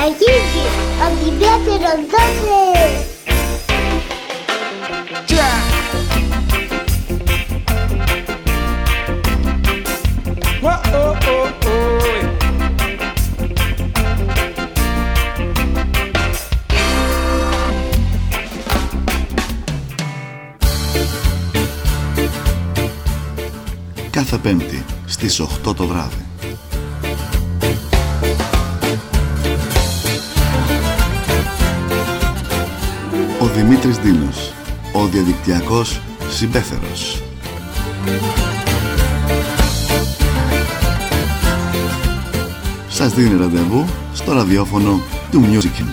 Αγίγη, ο Δημήτρης δώσε! Κάθε Πέμπτη στις 8 το βράδυ. Δημήτρης Δίνος, ο διαδικτυακός συμπέθερος. Σας δίνει ραντεβού στο ραδιόφωνο του Music.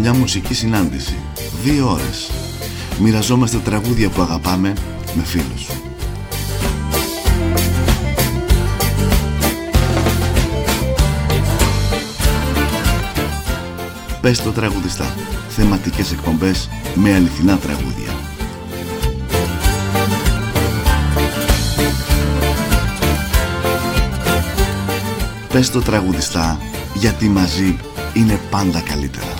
Μια μουσική συνάντηση. Δύο ώρες. Μοιραζόμαστε τραγούδια που αγαπάμε με φίλους. Πες το τραγουδιστά. Θεματικές εκπομπές με αληθινά τραγούδια. Πες το τραγουδιστά γιατί μαζί είναι πάντα καλύτερα.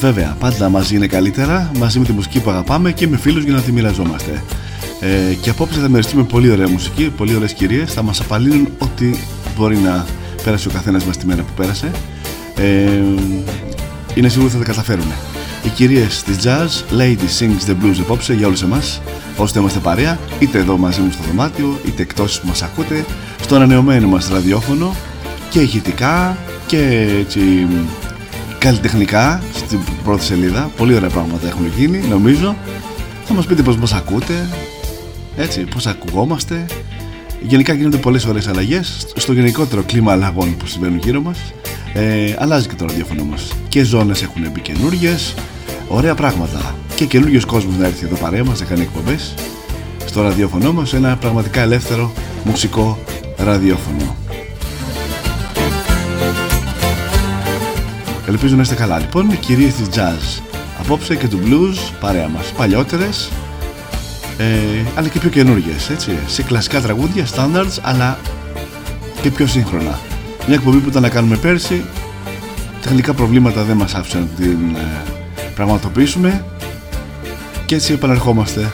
Βέβαια, πάντα μαζί είναι καλύτερα, μαζί με τη μουσική που αγαπάμε και με φίλους για να τη μοιραζόμαστε. Ε, και απόψε θα μοιραστούμε πολύ ωραία μουσική, πολύ ωραίες κυρίες, θα μας απαλύνουν ό,τι μπορεί να πέρασε ο καθένας μας τη μέρα που πέρασε. Ε, είναι σίγουρο ότι θα τα καταφέρουν. Οι κυρίες της jazz, Lady Sings the Blues απόψε για όλους εμάς, ώστε είμαστε παρέα, είτε εδώ μαζί μου στο δωμάτιο, είτε εκτός που μας ακούτε, στο ανανεωμένο μας ραδιόφωνο και ηχητικά και έτσι καλλιτεχνικά στην πρώτη σελίδα. Πολύ ωραία πράγματα έχουν γίνει, νομίζω. Θα μας πείτε πώς μας ακούτε, έτσι, πώς ακουγόμαστε. Γενικά γίνονται πολλές ωραίες αλλαγές στο γενικότερο κλίμα αλλαγών που συμβαίνουν γύρω μας. Ε, αλλάζει και το ραδιόφωνο μας. Και ζώνες έχουν μπει καινούργιες, ωραία πράγματα. Και καινούργιος κόσμος να έρθει εδώ παρέα μας να κάνει εκπομπές. Στο ραδιόφωνο μας ένα πραγματικά ελεύθερο μουσικό ραδιόφωνο. Ελπίζω να είστε καλά. Λοιπόν, οι κυρίες της jazz απόψε και του blues παρέα μας. Παλιότερες, ε, αλλά και πιο καινούργιες, έτσι. Σε κλασικά τραγούδια, standards, αλλά και πιο σύγχρονα. Μια εκπομπή που ήταν να κάνουμε πέρσι, τεχνικά προβλήματα δεν μας άφησαν να την ε, πραγματοποιήσουμε και έτσι επαναρχόμαστε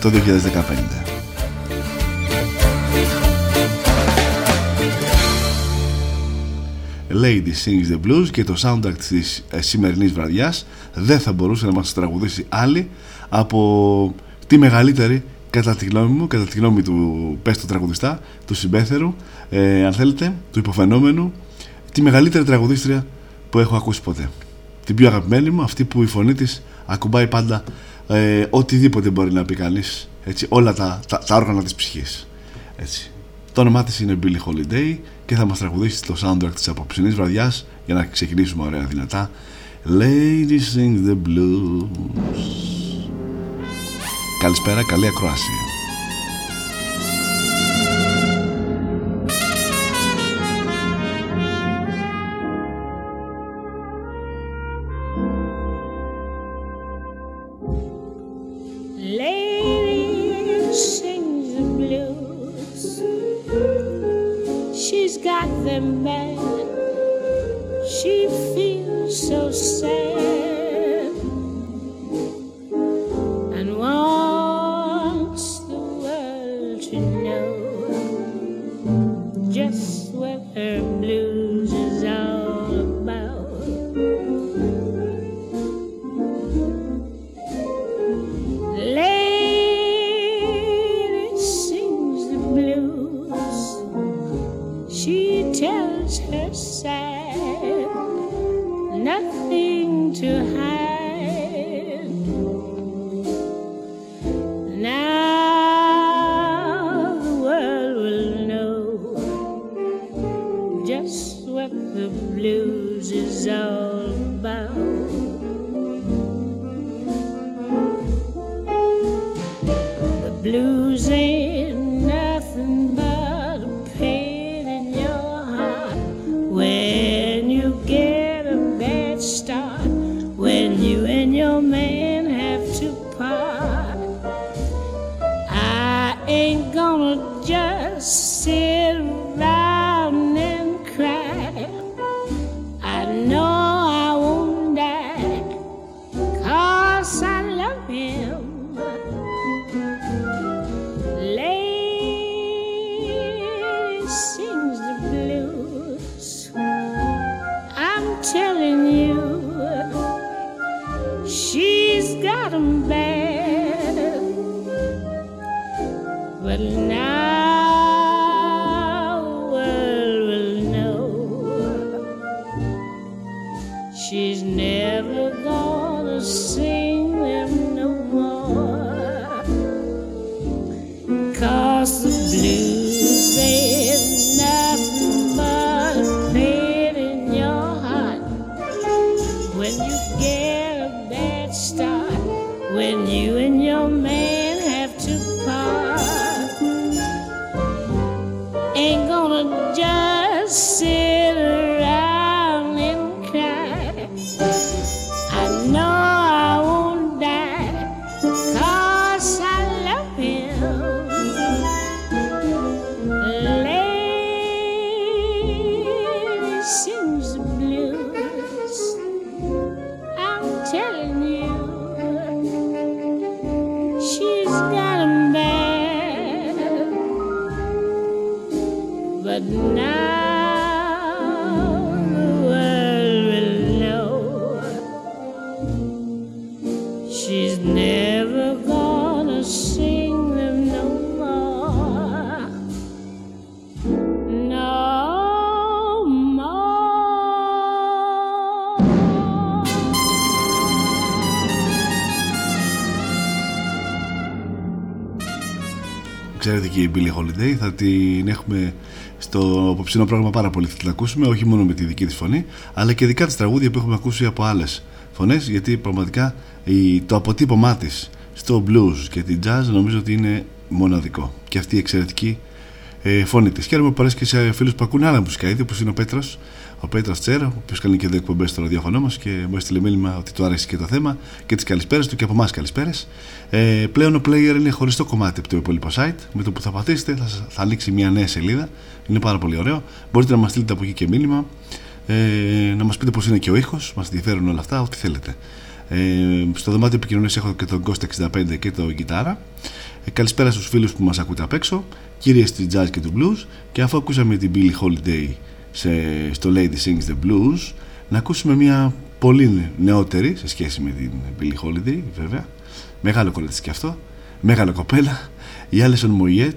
το 2015. Lady Sings the Blues και το soundtrack της ε, σημερινής βραδιάς δεν θα μπορούσε να μας τραγουδήσει άλλη από τη μεγαλύτερη κατά τη γνώμη μου, κατά τη γνώμη του πες του τραγουδιστά, του συμπέθερου, ε, αν θέλετε, του υποφαινόμενου, τη μεγαλύτερη τραγουδίστρια που έχω ακούσει ποτέ. Την πιο αγαπημένη μου, αυτή που η φωνή της ακουμπάει πάντα ε, οτιδήποτε μπορεί να πει κανείς, έτσι, όλα τα, τα, τα όργανα της ψυχής. Έτσι. Το όνομά της είναι Billie Holiday και θα μας τραγουδήσει το soundtrack της απόψινής βραδιάς για να ξεκινήσουμε ωραία δυνατά. Lady sing the blues. Καλησπέρα, καλή ακρόαση. Εξαιρετική η Billie Holiday. Θα την έχουμε στο απόψινό πρόγραμμα πάρα πολύ. Θα την ακούσουμε όχι μόνο με τη δική της φωνή, αλλά και δικά της τραγούδια που έχουμε ακούσει από άλλες φωνές. Γιατί πραγματικά το αποτύπωμά της στο blues και την jazz νομίζω ότι είναι μοναδικό. Και αυτή η εξαιρετική ε, φωνή της. Χαίρομαι που αρέσει και σε φίλους που ακούνε άλλα μουσικά είδη, όπως είναι ο Πέτρος, ο Πέτρος Τσέρα, ο οποίος κάνει και δύο εκπομπές στο ραδιόφωνο μας και μου έστειλε μήνυμα ότι του άρεσε και το θέμα και τις καλησπέρες του και από εμάς καλησπέρες. Ε, πλέον ο player είναι χωριστό κομμάτι από το υπόλοιπο site. Με το που θα πατήσετε θα, θα ανοίξει μια νέα σελίδα. Είναι πάρα πολύ ωραίο. Μπορείτε να μας στείλετε από εκεί και μήνυμα. Ε, να μας πείτε πώς είναι και ο ήχος. Μας ενδιαφέρουν όλα αυτά, ό,τι θέλετε. Ε, στο δωμάτιο επικοινωνίας έχω και τον Ghost 65 και το Γιτάρα. Ε, καλησπέρα στους φίλους που μας ακούτε απ' έξω. Κύριε στη jazz και του blues. Και αφού ακούσαμε την Billie Holiday σε, στο Lady Sings the Blues, να ακούσουμε μια πολύ νεότερη σε σχέση με την Billie Holiday, βέβαια Μεγάλο κολλητή και αυτό. Μεγάλο κοπέλα. Η Άλισον Μοιέτ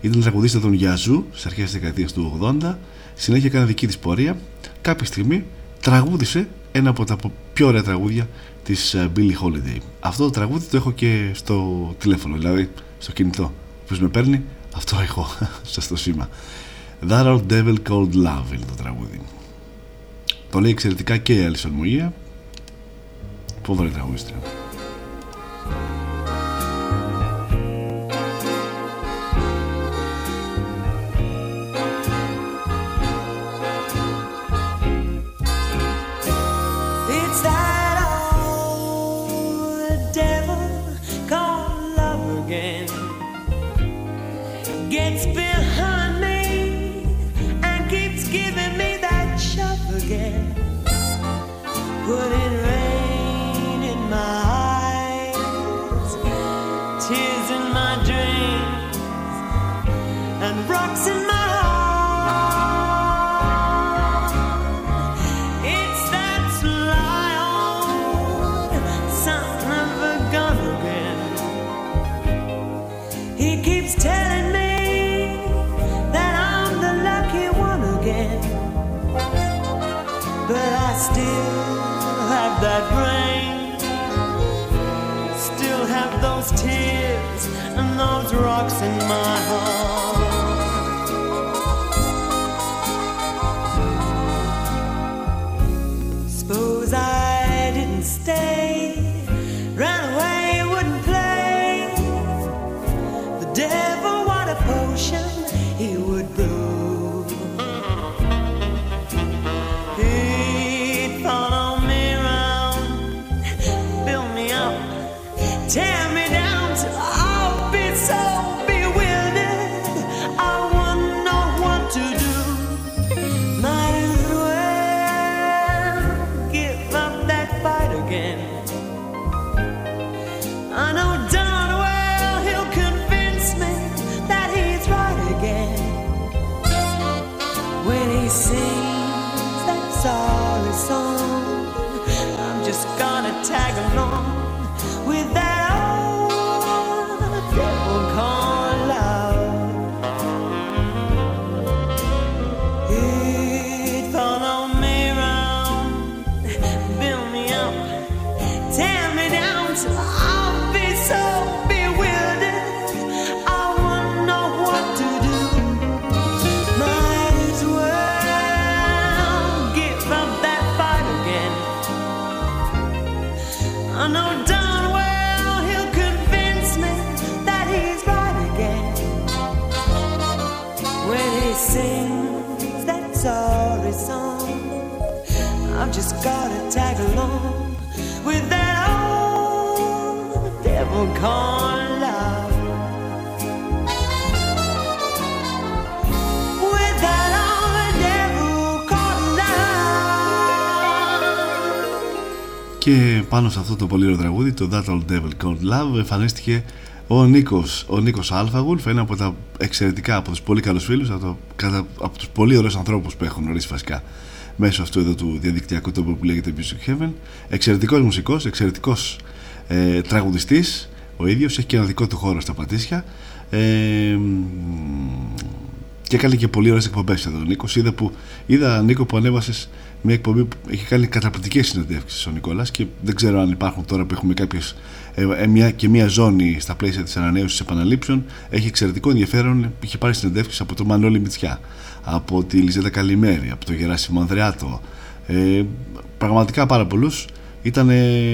ήταν τραγουδίστρια των Γιαζού στις αρχές της δεκαετίας του 80. Συνέχεια έκανε δική της πορεία. Κάποια στιγμή τραγούδισε ένα από τα πιο ωραία τραγούδια της ε, Billie Holiday. Αυτό το τραγούδι το έχω και στο τηλέφωνο, δηλαδή στο κινητό. Ποιο με παίρνει, αυτό έχω στο σήμα. That Old Devil Called Love είναι το τραγούδι. Το λέει εξαιρετικά και η Άλισον Μοιέτ. Φοβερή τραγουδίστρια. Και πάνω σε αυτό το πολύ ωραίο τραγούδι, το That Old Devil Called Love, εμφανίστηκε ο Νίκος, ο Νίκος Αλφαγουλφ, ένα από τα εξαιρετικά, από τους πολύ καλούς φίλους, από, το, κατά, από τους πολύ ωραίους ανθρώπους που έχουν γνωρίσει βασικά μέσω αυτού εδώ του διαδικτυακού τόπου που λέγεται Music Heaven. Εξαιρετικός μουσικός, εξαιρετικός ε, τραγουδιστής, ο ίδιος, έχει και ένα δικό του χώρο στα Πατήσια. Ε, και έκανε και πολύ ωραίες εκπομπές εδώ ο Νίκος. Είδα, που, είδα Νίκο που ανέβασες μια εκπομπή που έχει κάνει καταπληκτικές συνεντεύξεις ο Νικόλας και δεν ξέρω αν υπάρχουν τώρα που έχουμε κάποιες, ε, ε, μια, και μια ζώνη στα πλαίσια της ανανέωσης επαναλήψεων. Έχει εξαιρετικό ενδιαφέρον. Είχε πάρει συνεντεύξεις από τον Μανώλη Μητσιά, από τη Λιζέτα Καλημέρη, από τον Γεράσιμο Ανδρεάτο. Ε, πραγματικά πάρα πολλούς. Ήταν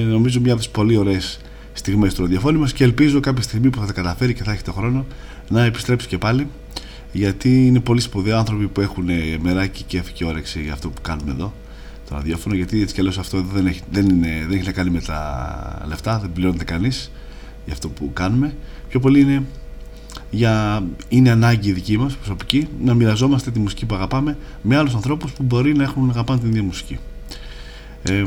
νομίζω μια από τις πολύ ωραίες στιγμές του ραδιοφώνου μας και ελπίζω κάποια στιγμή που θα τα καταφέρει και θα έχει το χρόνο να επιστρέψει και πάλι γιατί είναι πολύ σπουδαίοι άνθρωποι που έχουν μεράκι και και όρεξη για αυτό που κάνουμε εδώ το ραδιόφωνο. Γιατί έτσι κι αλλιώς αυτό εδώ δεν έχει, δεν, είναι, δεν έχει να κάνει με τα λεφτά δεν πληρώνεται κανείς για αυτό που κάνουμε. Πιο πολύ είναι για, είναι ανάγκη η δική μας προσωπική να μοιραζόμαστε τη μουσική που αγαπάμε με άλλους ανθρώπους που μπορεί να έχουν αγαπάνε την ίδια μουσική. Ε,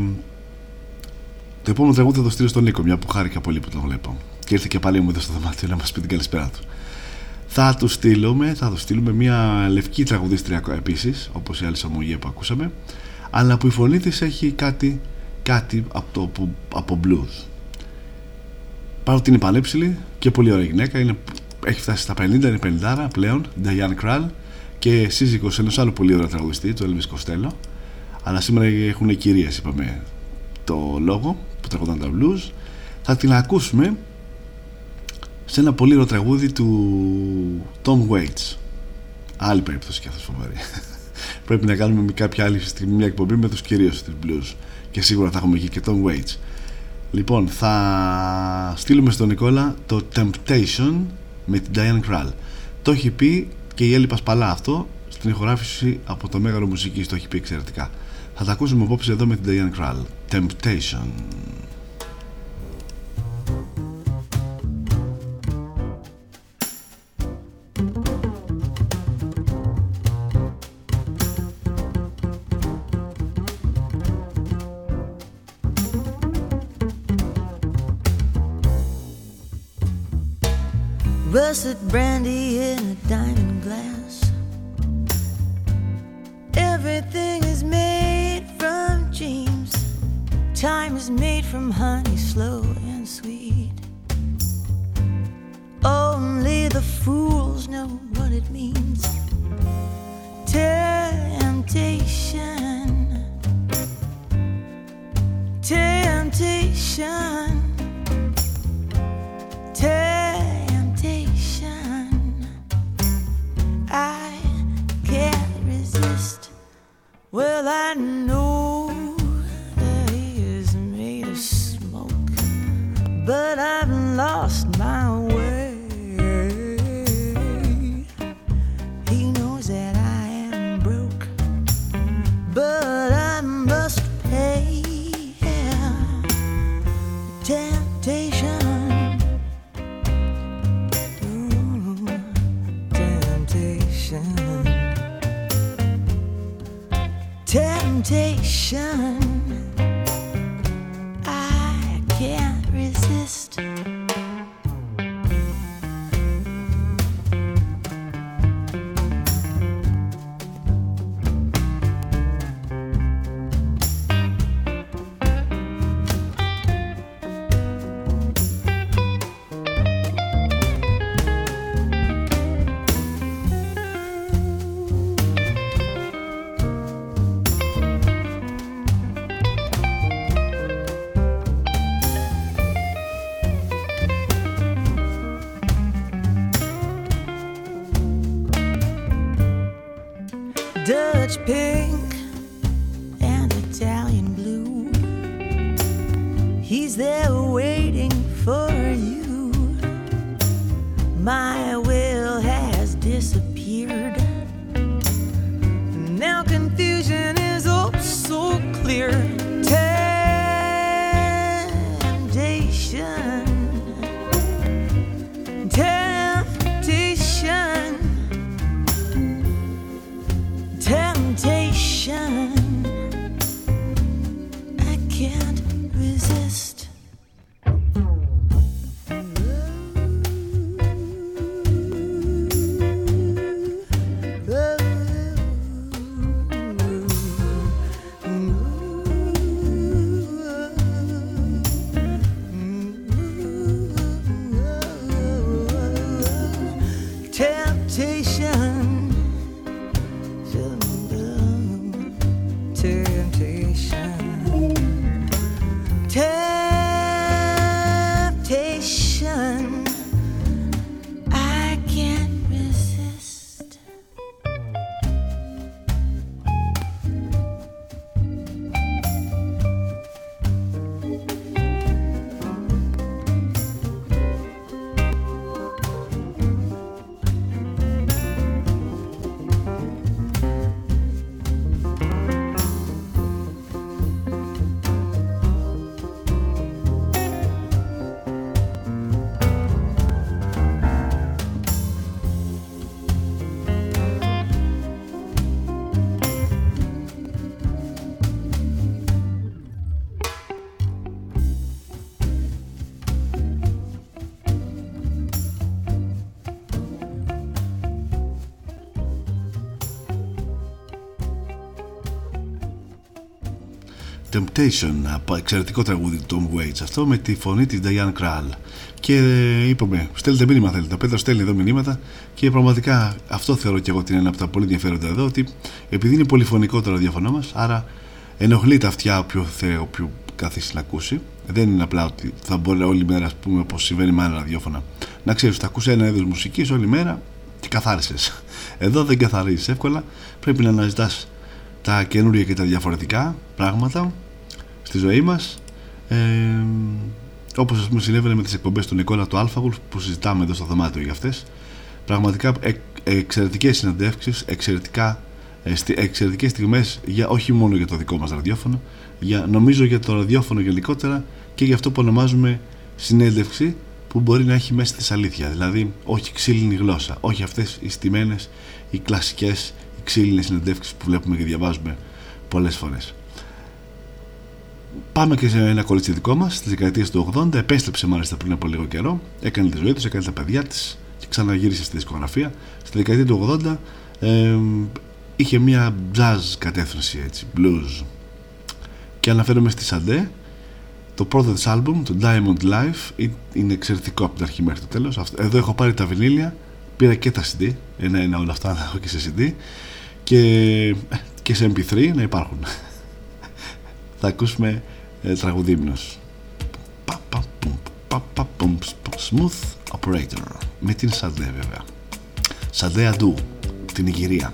το επόμενο τραγούδι θα το στείλω στον Νίκο μια που χάρηκα πολύ που τον βλέπω. Και ήρθε και πάλι μου εδώ στο δωμάτιο να μας πει την καλησπέρα του θα τους στείλουμε, θα τους στείλουμε μια λευκή τραγουδίστρια επίσης όπως η άλλη σαμογία που ακούσαμε. Αλλά που η φωνή της έχει κάτι, κάτι από, το, που, από blues. Παρότι είναι πανέψηλη και πολύ ωραία γυναίκα είναι, έχει φτάσει στα 50, είναι 50 πλέον Diane Krall και σύζυγος ενός άλλου πολύ ωραίο τραγουδιστή του Elvis Costello. Αλλά σήμερα έχουν κυρίες είπαμε το λόγο που τραγουδάνε τα blues. Θα την ακούσουμε σε ένα πολύ ωραίο τραγούδι του Tom Waits. Άλλη περίπτωση και αυτός φοβερή. Πρέπει να κάνουμε κάποια άλλη στιγμή μια εκπομπή με τους κυρίως της blues. Και σίγουρα θα έχουμε εκεί και Tom Waits. Λοιπόν θα στείλουμε στον Νικόλα το Temptation με την Diane Krall. Το έχει πει και η Έλλη Πασπαλά αυτό στην ηχογράφηση από το Μέγαρο Μουσικής το έχει πει εξαιρετικά. Θα τα ακούσουμε απόψε εδώ με την Diane Krall. Temptation Russet brandy in a diamond glass. Everything is made from dreams. Time is made from honey, slow and sweet. Only the fools know what it means. Temptation. temptation, temptation. Well, I know that he is made of smoke, but I've lost shine. Temptation, από εξαιρετικό τραγούδι του Tom Waits αυτό με τη φωνή της Diane Krall. Και ε, είπαμε, στέλνετε μήνυμα θέλετε ο Πέτρος στέλνει εδώ μηνύματα. Και πραγματικά αυτό θεωρώ και εγώ ότι είναι ένα από τα πολύ ενδιαφέροντα εδώ ότι επειδή είναι πολυφωνικό το ραδιόφωνο μας άρα ενοχλεί τα αυτιά όποιο θέλει όποιο καθίσει να ακούσει. Δεν είναι απλά ότι θα μπορεί όλη μέρα ας πούμε όπως συμβαίνει με άλλα ραδιόφωνα να ξέρεις ότι θα ακούσει ένα είδος μουσικής όλη μέρα και καθάρισες. Εδώ δεν καθαρίζεις εύκολα. Πρέπει να αναζητάς τα καινούργια και τα διαφορετικά πράγματα στη ζωή μας. Ε, όπως ας πούμε συνέβαινε με τις εκπομπές του Νικόλα του Αλφαγουλ που συζητάμε εδώ στο δωμάτιο για αυτές. Πραγματικά εκ, εξαιρετικές συναντεύξεις εξαιρετικά, ε, στι, εξαιρετικές στιγμές για, όχι μόνο για το δικό μας ραδιόφωνο για, νομίζω για το ραδιόφωνο γενικότερα και για αυτό που ονομάζουμε συνέντευξη που μπορεί να έχει μέσα της αλήθεια. Δηλαδή όχι ξύλινη γλώσσα όχι αυτές οι στημένες οι κλασικές οι ξύλινες συνεντεύξεις που βλέπουμε και διαβάζουμε πολλές φορές Πάμε και σε ένα κολλήτσι δικό μας στις δεκαετίες του 80. Επέστρεψε μάλιστα πριν από λίγο καιρό. Έκανε τη ζωή του, έκανε τα παιδιά της και ξαναγύρισε στη δισκογραφία. Στη δεκαετία του 80 ε, είχε μια jazz κατεύθυνση έτσι, blues. Και αναφέρομαι στη Σαντέ. Το πρώτο της άλμπουμ, το Diamond Life, είναι εξαιρετικό από την αρχή μέχρι το τέλος. Εδώ έχω πάρει τα βινίλια, πήρα και τα CD, ένα-ένα όλα αυτά, έχω και σε CD και, και σε MP3 να υπάρχουν. Θα ακούσουμε ε, τραγουδίμνος Πα, πα, πουμ, πα, πα, πουμ, σπ- Smooth Operator. Με την Σαντέ βέβαια. Σαντέ Αντού την Ιγυρία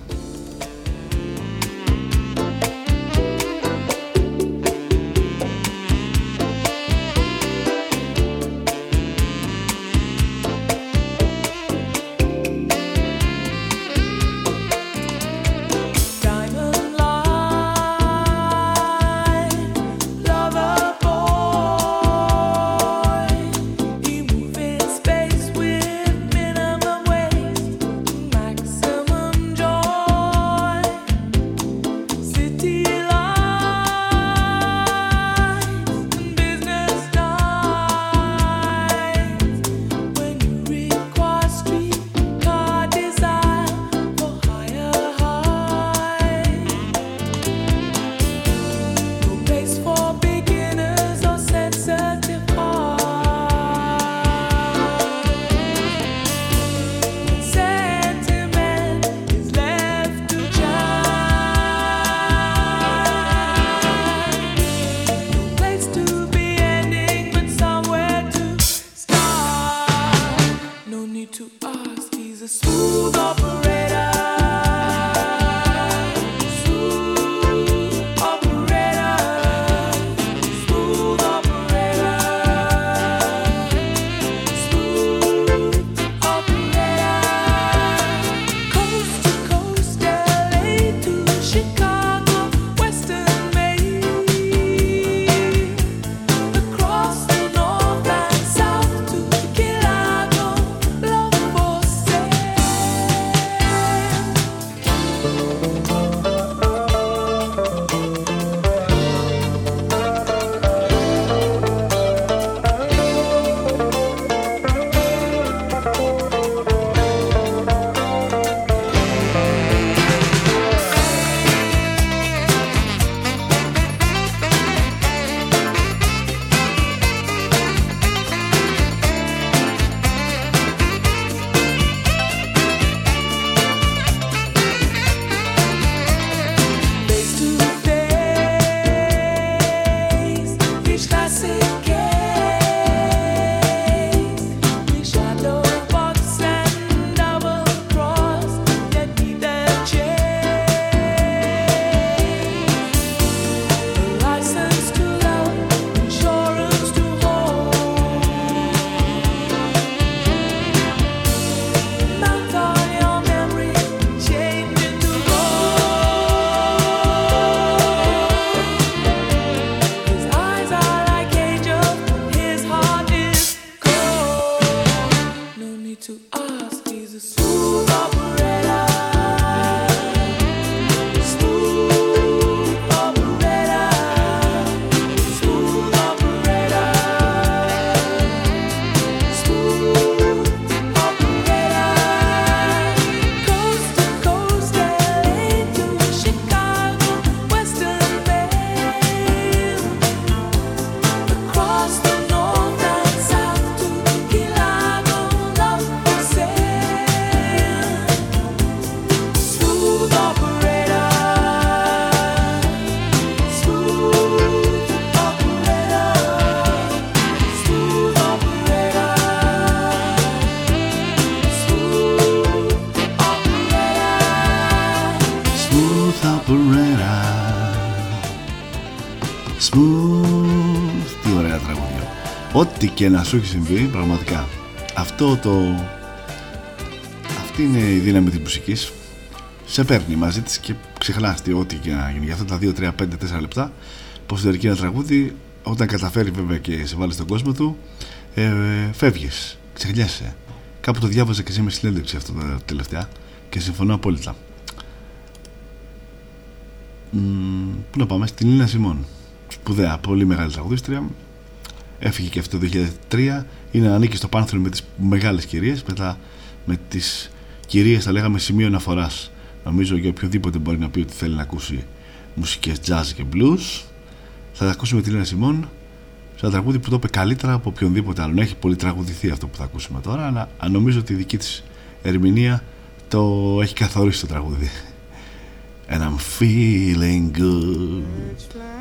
και να σου έχει συμβεί πραγματικά. Αυτό το Αυτή είναι η δύναμη της μουσικής. Σε παίρνει μαζί της και ξεχνάς τι ό,τι και να γίνει. Για αυτά τα 2, 3, 5, 4 λεπτά Πως διαρκεί ένα τραγούδι Όταν καταφέρει βέβαια και σε βάλει στον κόσμο του ε, Φεύγεις, ξεχνιέσαι. Κάπου το διάβαζα και εσύ με συνέντευξη αυτό τα τελευταία Και συμφωνώ απόλυτα. Μ, Πού να πάμε, στην Λίνα Σιμών. Σπουδαία, πολύ μεγάλη τραγουδίστρια. Έφυγε και αυτό το 2003. Είναι ανήκει στο πάνθρο με τις μεγάλες κυρίες. Μετά με τις κυρίες θα λέγαμε σημείο αναφοράς. Νομίζω για οποιοδήποτε μπορεί να πει ότι θέλει να ακούσει μουσικές jazz και blues. Θα ακούσουμε τη Λίνα Σιμών σε ένα τραγούδι που το είπε καλύτερα από οποιονδήποτε άλλον. Έχει πολύ τραγουδηθεί αυτό που θα ακούσουμε τώρα, αλλά νομίζω ότι η δική της ερμηνεία το έχει καθορίσει το τραγούδι. And I'm feeling good.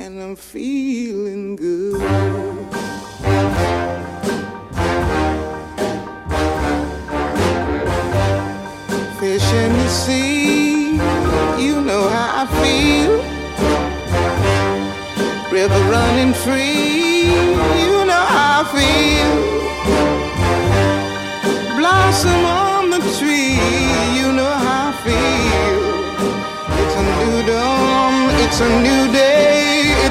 and I'm feeling good. Fish in the sea, you know how I feel. River running free, you know how I feel. Blossom on the tree, you know how I feel. It's a new dawn, it's a new day,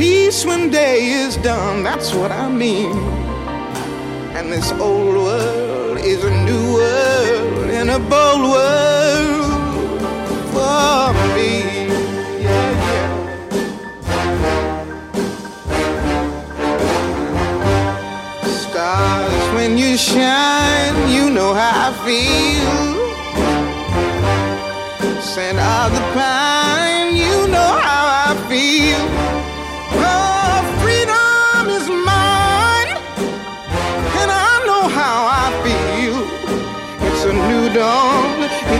peace when day is done, that's what I mean. And this old world is a new world and a bold world for me. Stars, when you shine, you know how I feel. Scent of the pine, you know how I feel.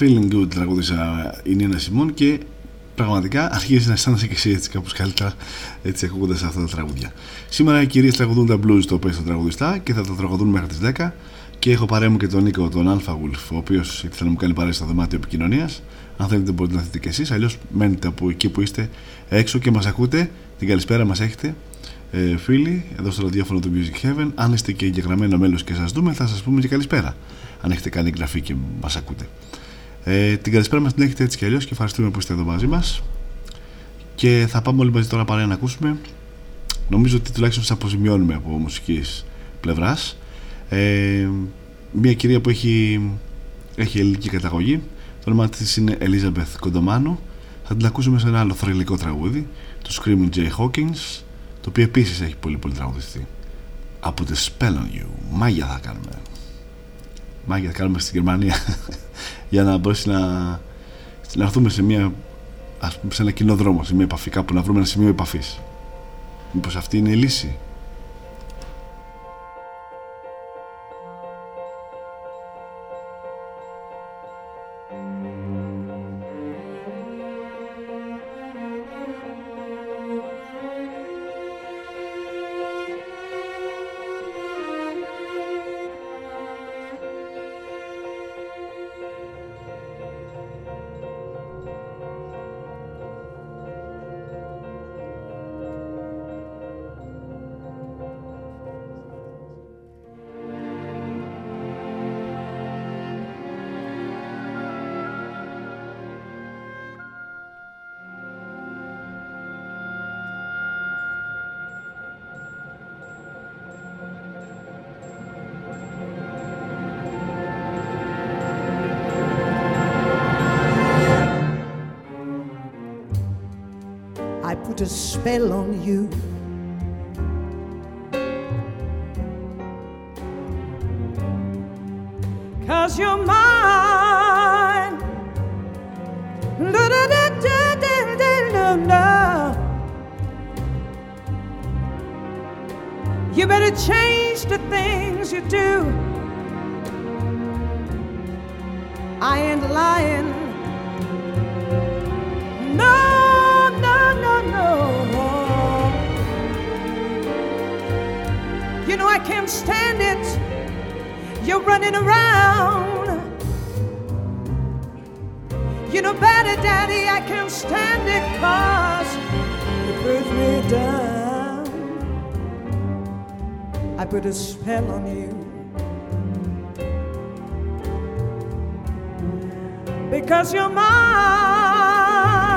Feeling Good τραγούδισα η Νίνα Σιμών και πραγματικά αρχίζει να αισθάνεσαι και εσύ έτσι κάπως καλύτερα έτσι ακούγοντας αυτά τα τραγούδια. Σήμερα οι κυρίες τραγουδούν τα blues το οποίο στο τραγουδιστά και θα τα τραγουδούν μέχρι τις 10 και έχω παρέα μου και τον Νίκο, τον Alpha Wolf, ο οποίος ήθελε να μου κάνει παρέα στο δωμάτιο επικοινωνίας. Αν θέλετε μπορείτε να έρθετε και εσείς, αλλιώς μένετε από εκεί που είστε έξω και μας ακούτε. Την καλησπέρα μας έχετε. Ε, φίλοι, εδώ στο ραδιόφωνο του Music Heaven, αν είστε και εγγεγραμμένο μέλος και σας δούμε, θα σας πούμε και καλησπέρα. Αν έχετε κάνει εγγραφή και μας ακούτε. Ε, την καλησπέρα μας την έχετε έτσι κι αλλιώς και ευχαριστούμε που είστε εδώ μαζί μας. Και θα πάμε όλοι μαζί τώρα παρέα να ακούσουμε. Νομίζω ότι τουλάχιστον σας αποζημιώνουμε από μουσικής πλευράς. Ε, μια κυρία που έχει, έχει ελληνική καταγωγή. Το όνομα της είναι Elizabeth Κοντομάνο. Θα την ακούσουμε σε ένα άλλο θρηλυκό τραγούδι του Screaming Jay Hawkins το οποίο επίσης έχει πολύ πολύ τραγουδιστεί. Από τη Spell on You. Μάγια θα κάνουμε. Μάγια θα κάνουμε στην Γερμανία για να μπορέσει να, να έρθουμε σε, μια, ας πούμε, σε ένα κοινό δρόμο, σε μια επαφή κάπου να βρούμε ένα σημείο επαφής. Μήπως αυτή είναι η λύση; spell on you. Cause you're mine. Da, da, da, da, da, da, da, da. You better change the things you do. I ain't lying. I can't stand it. You're running around. You know better, Daddy, I can't stand it cause it brings me down. I put a spell on you. Because you're mine.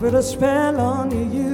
put a spell on you.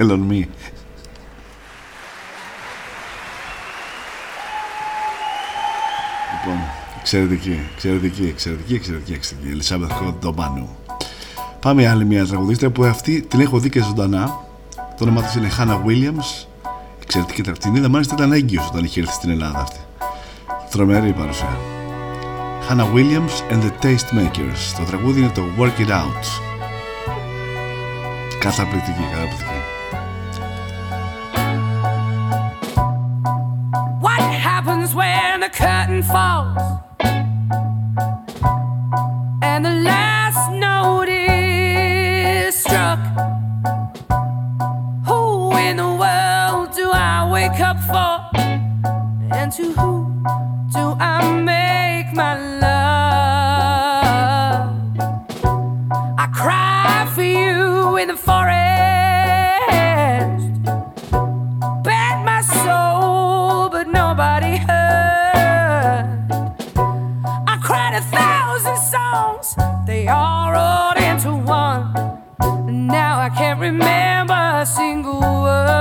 Me. Λοιπόν, εξαιρετική, εξαιρετική, εξαιρετική, εξαιρετική, εξαιρετική. Ελισάβεθ Κοντομπάνου. Πάμε άλλη μια τραγουδίστρια που αυτή την έχω δει και ζωντανά. Το όνομά της είναι Χάνα Williams. Εξαιρετική τραγουδίστρια. Μάλιστα ήταν έγκυος όταν είχε έρθει στην Ελλάδα αυτή. Τρομερή παρουσία. Hannah Williams and the Taste Makers. Το τραγούδι είναι το Work It Out. Καταπληκτική, καταπληκτική. I can't remember a single word.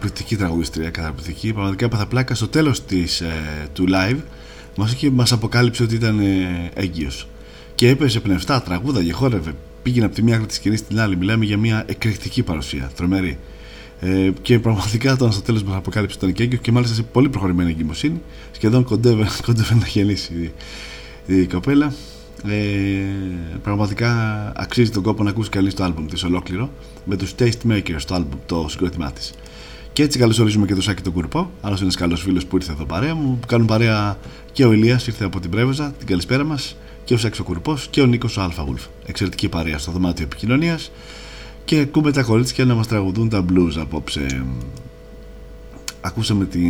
Καταπληκτική τραγουδίστρια, καταπληκτική. Πραγματικά έπαθα πλάκα στο τέλος της, ε, του live. Μας, είχε, μας αποκάλυψε ότι ήταν ε, έγκυος. Και έπαιζε πνευστά, τραγούδα και χόρευε. Πήγαινε από τη μία άκρη της σκηνής στην άλλη. Μιλάμε για μια εκρηκτική παρουσία, τρομερή. Ε, και πραγματικά όταν στο τέλος μας αποκάλυψε ότι ήταν και έγκυος και μάλιστα σε πολύ προχωρημένη εγκυμοσύνη, σχεδόν κοντεύε, κοντεύε να γεννήσει η, η κοπέλα. Ε, πραγματικά αξίζει τον κόπο να ακούσεις καλή το άλμπουμ της ολόκληρο με τους Tastemakers το άλμπουμ, το συγκρότημά της. Και έτσι καλωσορίζουμε και τον Σάκη τον Κουρπό, άλλος ένας καλός φίλος που ήρθε εδώ παρέα μου. Που κάνουν παρέα και ο Ηλίας ήρθε από την Πρέβεζα, την καλησπέρα μας, και ο Σάκης ο Κουρπός και ο Νίκος ο Αλφα Γουλφ. Εξαιρετική παρέα στο δωμάτιο επικοινωνίας. Και ακούμε τα κορίτσια να μας τραγουδούν τα blues απόψε. Ακούσαμε τη,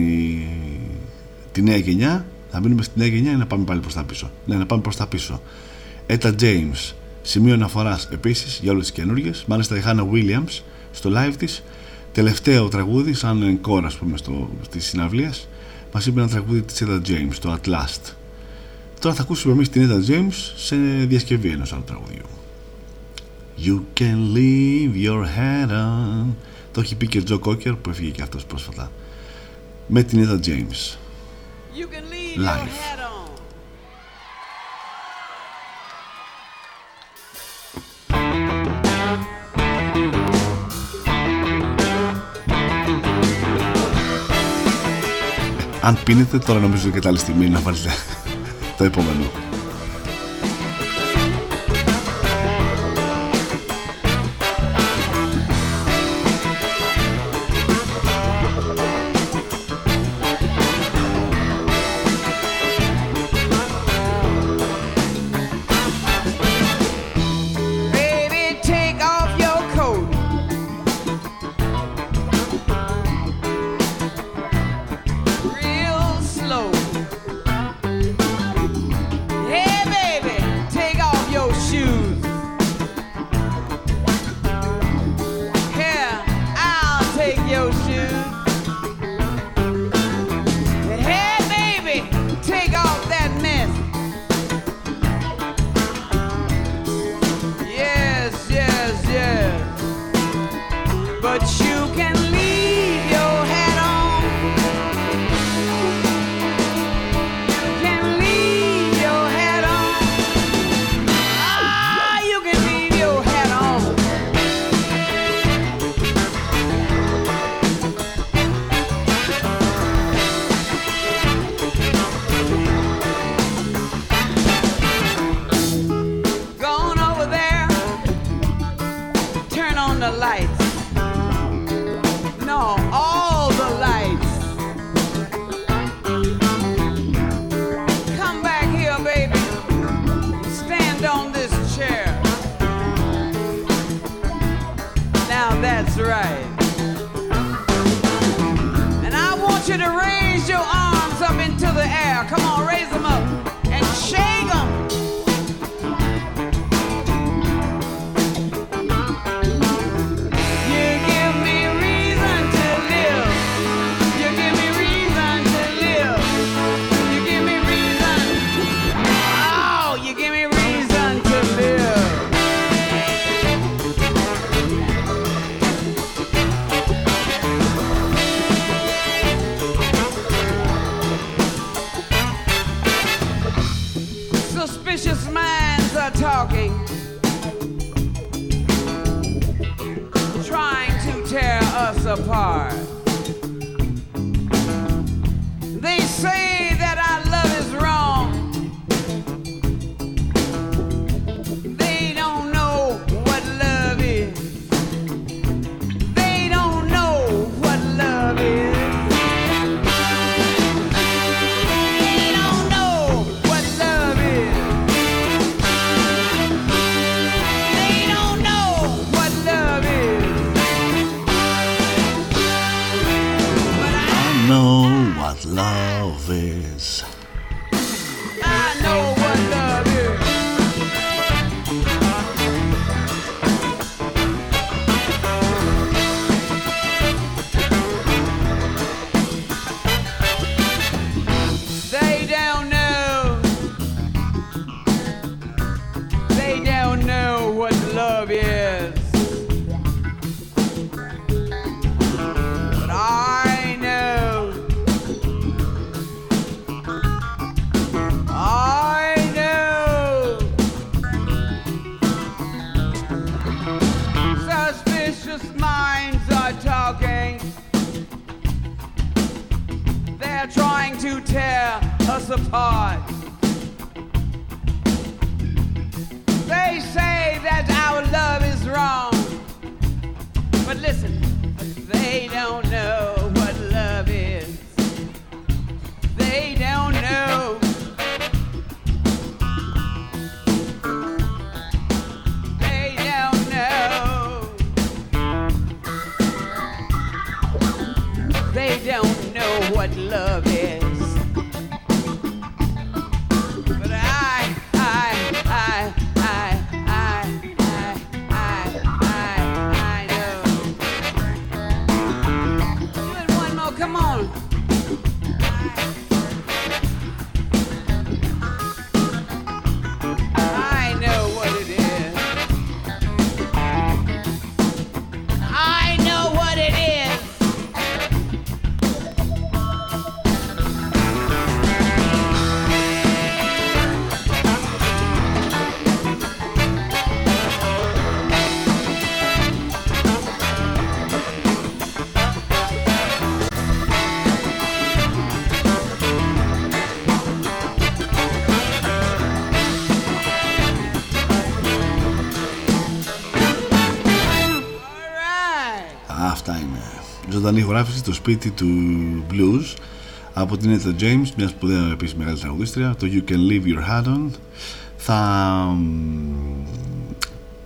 τη νέα γενιά. Θα μείνουμε στη νέα γενιά ή να πάμε πάλι προς τα πίσω; Ναι, να πάμε προς τα πίσω. Έτα James, σημείο αναφοράς επίσης για όλες τις καινούργιες. Μάλιστα η Hannah Williams στο live της, τελευταίο τραγούδι, σαν encore ας πούμε στις συναυλίες, μας είπε ένα τραγούδι της Έτα James, το At Last. Τώρα θα ακούσουμε εμείς την Έτα James σε διασκευή ενός άλλου τραγουδιού. You can leave your head on. Το έχει πει και ο Τζο Κόκερ που έφυγε και αυτός πρόσφατα. Με την Έτα James. You can leave your Live. hat on. Αν πίνετε, τώρα νομίζω είναι κατάλληλη στιγμή να βάλετε το επόμενο. Suspicious minds are talking. They're trying to tear us apart. They say that our love is wrong. But listen, they don't know what love is. They don't know. They don't know what love is. Ζωντανή ηχογράφηση στο σπίτι του blues από την Etta James, μια σπουδαία επίσης μεγάλη τραγουδίστρια. Το You Can Leave Your Hat On. Θα. μ,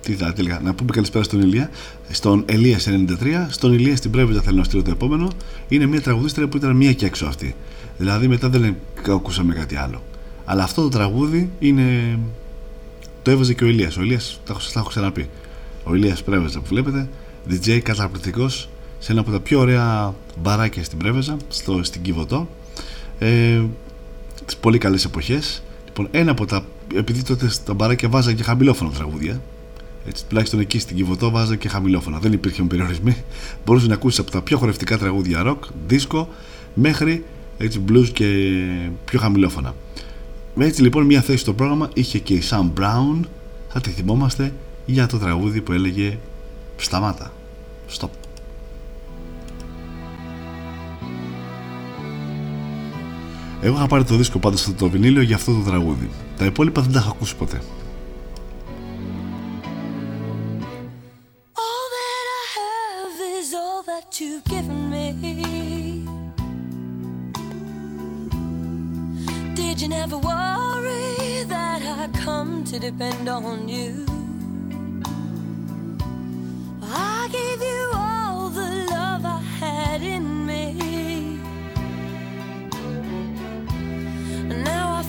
Τι θα τελικά, να πούμε καλησπέρα στον Ηλία. Στον Ελία 93. Στον Ηλία στην Πρέβεζα θέλω να στείλω το επόμενο. Είναι μια τραγουδίστρια που ήταν μία και έξω αυτή. Δηλαδή μετά δεν ακούσαμε κάτι άλλο. Αλλά αυτό το τραγούδι είναι. Το έβαζε και ο Ηλίας. Ο Ηλίας, τα έχω, τα έχω ξαναπεί. Ο Ηλίας Πρέβεζα που βλέπετε, DJ καταπληκτικός σε ένα από τα πιο ωραία μπαράκια στην Πρέβεζα, στο, στην Κιβωτό. Ε, τις πολύ καλές εποχές. Λοιπόν, ένα από τα. Επειδή τότε στα μπαράκια βάζαν και χαμηλόφωνα τραγούδια. Έτσι, τουλάχιστον εκεί στην Κιβωτό βάζαν και χαμηλόφωνα. Δεν υπήρχαν περιορισμοί. Μπορούσες να ακούσεις από τα πιο χορευτικά τραγούδια rock, disco, μέχρι έτσι, blues και πιο χαμηλόφωνα. Έτσι λοιπόν μια θέση στο πρόγραμμα είχε και η Sam Brown, θα τη θυμόμαστε, για το τραγούδι που έλεγε Σταμάτα. Stop. Εγώ είχα πάρει το δίσκο πάντα το ντοβινίλιο για αυτό το τραγούδι. Τα υπόλοιπα δεν τα είχα ακούσει ποτέ.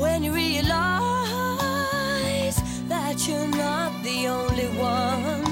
when you realize that you're not the only one.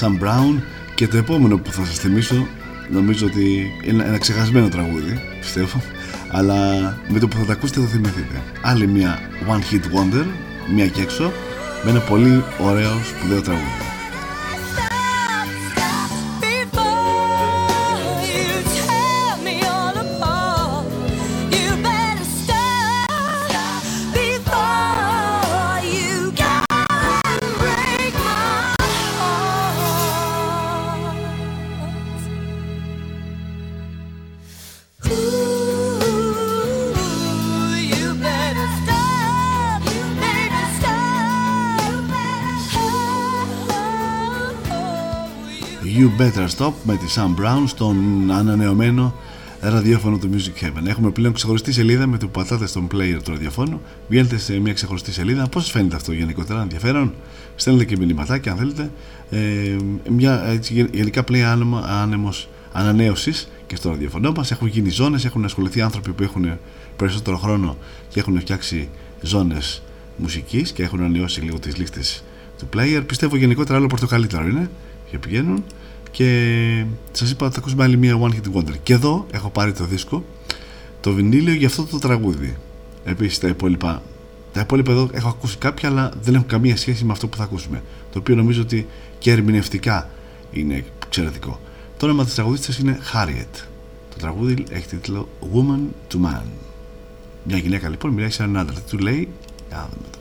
Sam Brown και το επόμενο που θα σας θυμίσω νομίζω ότι είναι ένα ξεχασμένο τραγούδι, πιστεύω. Αλλά με το που θα τα ακούσετε θα θυμηθείτε. Άλλη μια One Hit Wonder, μια και έξω, με ένα πολύ ωραίο σπουδαίο τραγούδι. Better Stop με τη Sam Brown στον ανανεωμένο ραδιόφωνο του Music Heaven. Έχουμε πλέον ξεχωριστή σελίδα με το που πατάτε στον player του ραδιοφώνου. Βγαίνετε σε μια ξεχωριστή σελίδα. Πώς σας φαίνεται αυτό γενικότερα, ενδιαφέρον; Στέλνετε και μηνυματάκια αν θέλετε. Ε, μια έτσι, γεν- γενικά πλέον άνεμο, άνεμος ανανέωσης και στο ραδιοφωνό μας. Έχουν γίνει ζώνες, έχουν ασχοληθεί άνθρωποι που έχουν περισσότερο χρόνο και έχουν φτιάξει ζώνες μουσικής και έχουν ανανεώσει λίγο τις λίστες του player. Πιστεύω γενικότερα άλλο προ το καλύτερο είναι και πηγαίνουν. Και σας είπα ότι θα ακούσουμε άλλη μια One Hit Wonder. Και εδώ έχω πάρει το δίσκο, το βινίλιο για αυτό το τραγούδι. Επίσης τα υπόλοιπα. Τα υπόλοιπα εδώ έχω ακούσει κάποια, αλλά δεν έχουν καμία σχέση με αυτό που θα ακούσουμε. Το οποίο νομίζω ότι και ερμηνευτικά είναι εξαιρετικό. Το όνομα της τραγουδίστριας είναι Harriet. Το τραγούδι έχει τίτλο Woman to Man. Μια γυναίκα λοιπόν μιλάει σε έναν άντρα. Τι του λέει, για να δούμε τώρα.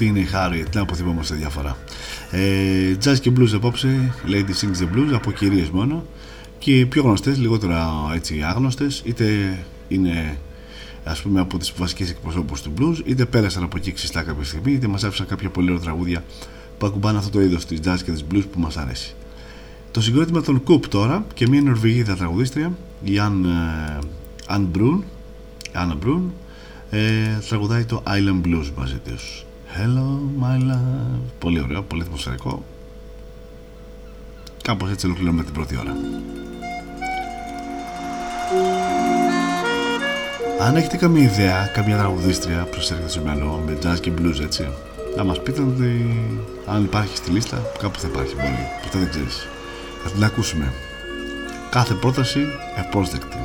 Αυτή είναι η Harriet, να αποθυμόμαστε διάφορα. Ε, jazz και blues απόψε, Lady Sings the Blues, από κυρίες μόνο και οι πιο γνωστές, λιγότερα έτσι άγνωστες, είτε είναι ας πούμε από τις βασικές εκπροσώπους του blues, είτε πέρασαν από εκεί ξυστά κάποια στιγμή, είτε μας άφησαν κάποια πολύ ωραία τραγούδια που ακουμπάνε αυτό το είδος της jazz και της blues που μας αρέσει. Το συγκρότημα των Coop τώρα και μια Νορβηγίδα τραγουδίστρια, η Ann, ε, Ann Brun, Anna Brun, ε, τραγουδάει το Island Blues μαζί τους. Hello my love. Πολύ ωραίο, πολύ ατμοσφαιρικό. Κάπως έτσι ολοκληρώνουμε την πρώτη ώρα. Αν έχετε καμία ιδέα, καμία τραγουδίστρια που σας έρχεται στο μυαλό με jazz και blues έτσι, να μας πείτε ότι αν υπάρχει στη λίστα, κάπου θα υπάρχει μπορεί, ποτέ δεν ξέρεις. Θα την ακούσουμε. Κάθε πρόταση ευπρόσδεκτη.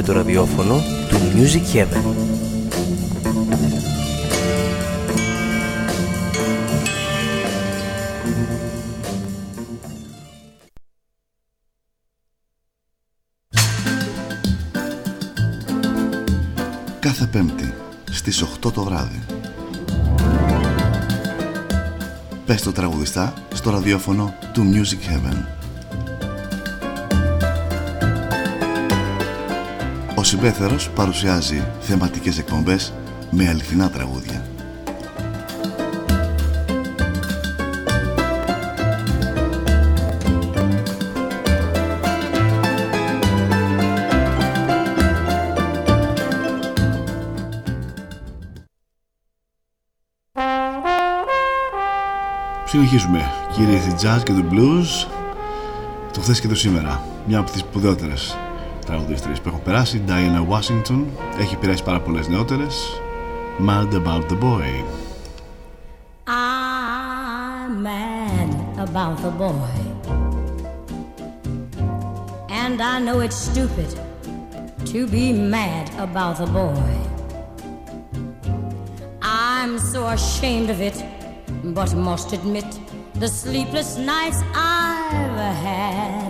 Ακούτε το ραδιόφωνο του Music Heaven. Κάθε Πέμπτη στις 8 το βράδυ. Πες το τραγουδιστά στο ραδιόφωνο του Music Heaven. Ο Συμπέθερος παρουσιάζει θεματικές εκπομπές με αληθινά τραγούδια. Συνεχίζουμε. Κυρίες η jazz και το blues το χθες και το σήμερα. Μια από τις σπουδαιότερες τραγουδίστριες που έχουν περάσει Diana Washington έχει πειράσει πάρα πολλές νεότερες Mad About The Boy I'm mad about the boy. And I know it's stupid to be mad about the boy. I'm so ashamed of it, but must admit the sleepless nights I've had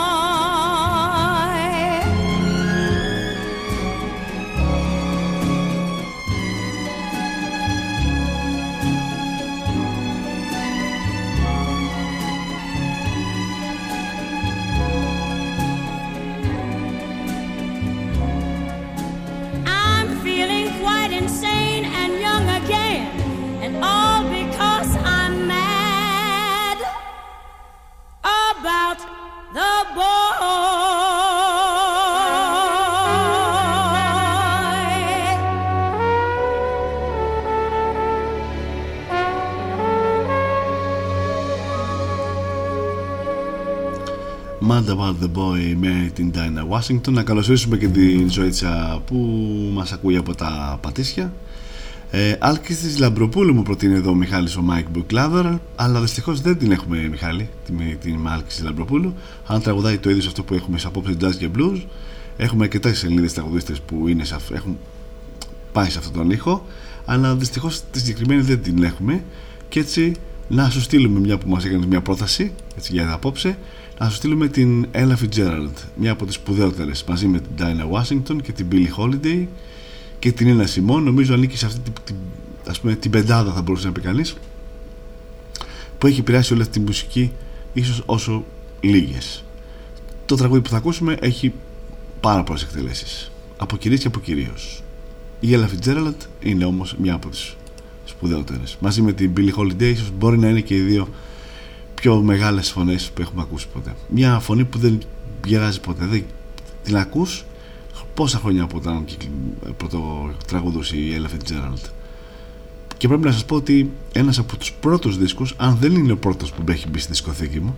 Mad About The Boy με την Dinah Washington. Να καλωσορίσουμε και την Ζωήτσα που μας ακούει από τα Πατήσια. Ε, Άλκηστις Λαμπροπούλου μου προτείνει εδώ ο Μιχάλης ο Mike Booklover αλλά δυστυχώς δεν την έχουμε Μιχάλη την, την Άλκηστις Λαμπροπούλου. Αν τραγουδάει το ίδιο σε αυτό που έχουμε σε απόψε jazz και blues έχουμε αρκετές Ελληνίδες τραγουδίστριες που είναι σε, αυ- έχουν πάει σε αυτόν τον ήχο αλλά δυστυχώς τη συγκεκριμένη δεν την έχουμε. Και έτσι να σου στείλουμε μια που μας έκανες μια πρόταση έτσι, για απόψε να σου στείλουμε την Ella Fitzgerald μια από τις σπουδαιότερες μαζί με την Dinah Washington και την Billie Holiday και την Ella Simone νομίζω ανήκει σε αυτή την, την, ας πούμε, την πεντάδα θα μπορούσε να πει κανείς που έχει επηρεάσει όλη αυτή τη μουσική ίσως όσο λίγες. Το τραγούδι που θα ακούσουμε έχει πάρα πολλές εκτελέσεις. Από κυρίες και από κυρίως. Η Ella Fitzgerald είναι όμως μια από τις σπουδαιότερες. Μαζί με την Billie Holiday ίσως μπορεί να είναι και οι δύο πιο μεγάλες φωνές που έχουμε ακούσει ποτέ. Μια φωνή που δεν γεράζει ποτέ. Δεν την ακούς πόσα χρόνια από όταν πρωτοτραγουδούσε η Ella Fitzgerald και πρέπει να σας πω ότι ένας από τους πρώτους δίσκους αν δεν είναι ο πρώτος που έχει μπει στη δισκοθήκη μου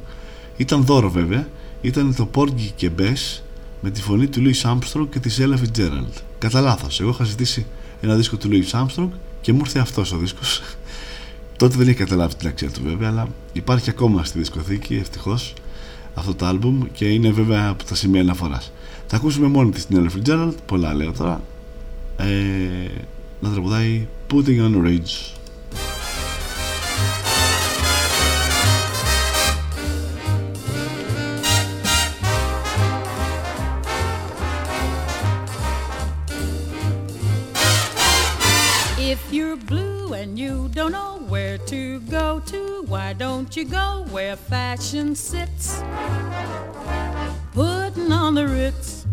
ήταν δώρο βέβαια ήταν το Porgy και Bess με τη φωνή του Louis Armstrong και της Ella Fitzgerald κατά λάθος. εγώ είχα ζητήσει ένα δίσκο του Louis Armstrong και μου ήρθε αυτός ο δίσκος τότε δεν είχε καταλάβει την αξία του βέβαια αλλά υπάρχει ακόμα στη δισκοθήκη ευτυχώς αυτό το άλμπουμ και είναι βέβαια από τα σημεία αναφοράς. Θα ακούσουμε μόνη της την Ella Fitzgerald πολλά λέω τώρα. Ε, να τραγουδάει Putting on a you don't know where to go to, why don't you go where fashion sits? Putting on the Ritz.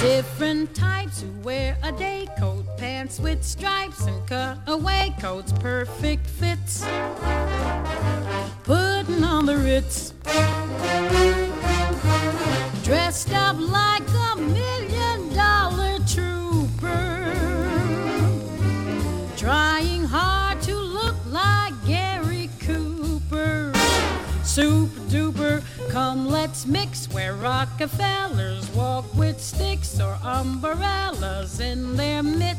Different types who wear a day coat, pants with stripes and cutaway coats, perfect fits. Putting on the Ritz. Dressed up like come let's mix where Rockefellers walk with sticks or umbrellas in their mitts.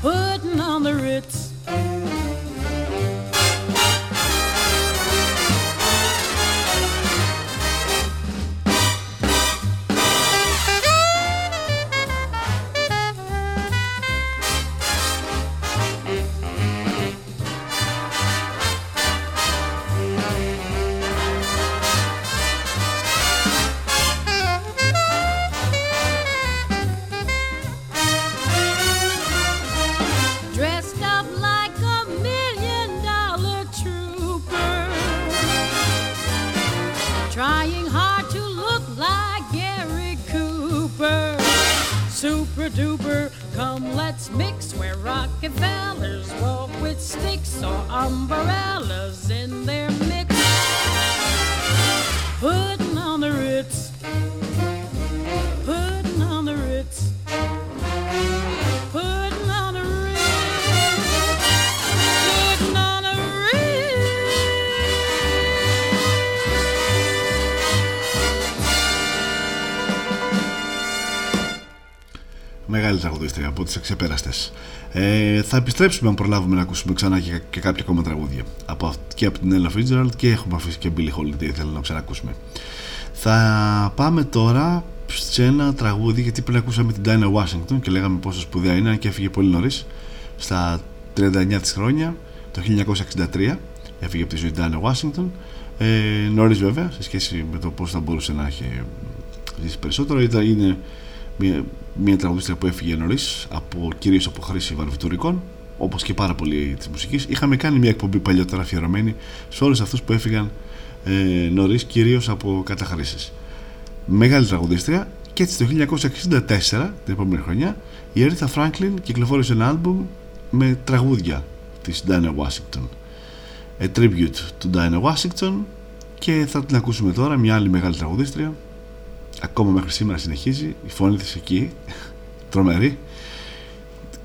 Putting on the Ritz. Duper, come let's mix. Where Rockefellers. Walk with sticks or umbrellas in their mix. Putting on the Ritz, Μεγάλη τραγουδίστρια από τις εξεπέραστες. Ε, Θα επιστρέψουμε αν προλάβουμε να ακούσουμε ξανά και, και κάποια ακόμα τραγούδια. Από, αυτ- και από την Ella Fitzgerald και έχουμε αφήσει και Billie Holiday θέλω να ξανακούσουμε. Θα πάμε τώρα σε ένα τραγούδι γιατί πριν ακούσαμε την Dinah Washington και λέγαμε πόσο σπουδαία είναι και έφυγε πολύ νωρίς στα 39 της χρόνια το 1963 έφυγε από τη ζωή Dinah Washington. Ε, νωρίς βέβαια σε σχέση με το πώς θα μπορούσε να έχει ζήσει περισσότερο ήταν, είναι μια, μια τραγουδίστρια που έφυγε νωρίς, από, κυρίως από χρήση βαρβιτουρικών όπως και πάρα πολύ της μουσικής. Είχαμε κάνει μια εκπομπή παλιότερα αφιερωμένη σε όλους αυτούς που έφυγαν ε, νωρίς κυρίως από καταχρήσεις. Μεγάλη τραγουδίστρια και έτσι το 1964 την επόμενη χρονιά η Aretha Franklin κυκλοφόρησε ένα άλμπουμ με τραγούδια της Dinah Washington. A Tribute to Dinah Washington και θα την ακούσουμε τώρα μια άλλη μεγάλη τραγουδίστρια ακόμα μέχρι σήμερα συνεχίζει. Η φωνή της εκεί τρομερή.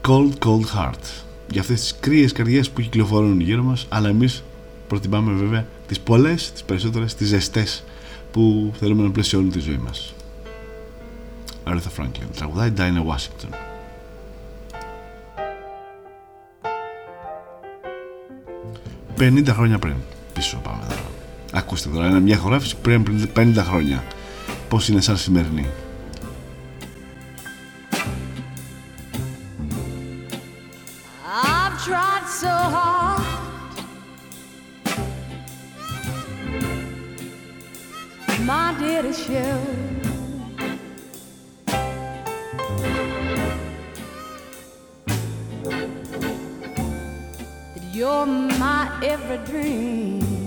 Cold Cold Heart. Για αυτές τις κρύες καρδιές που κυκλοφορούν γύρω μας αλλά εμείς προτιμάμε βέβαια τις πολλές, τις περισσότερες, τις ζεστές που θέλουμε να πλαισιώνουν τη ζωή μας. Aretha Franklin τραγουδάει Dinah Washington. 50 χρόνια πριν πίσω πάμε τώρα ακούστε τώρα είναι μια χωράφηση πριν 50 χρόνια πως είναι σαν σημερινή I've tried so hard my dear to show that you're my every dream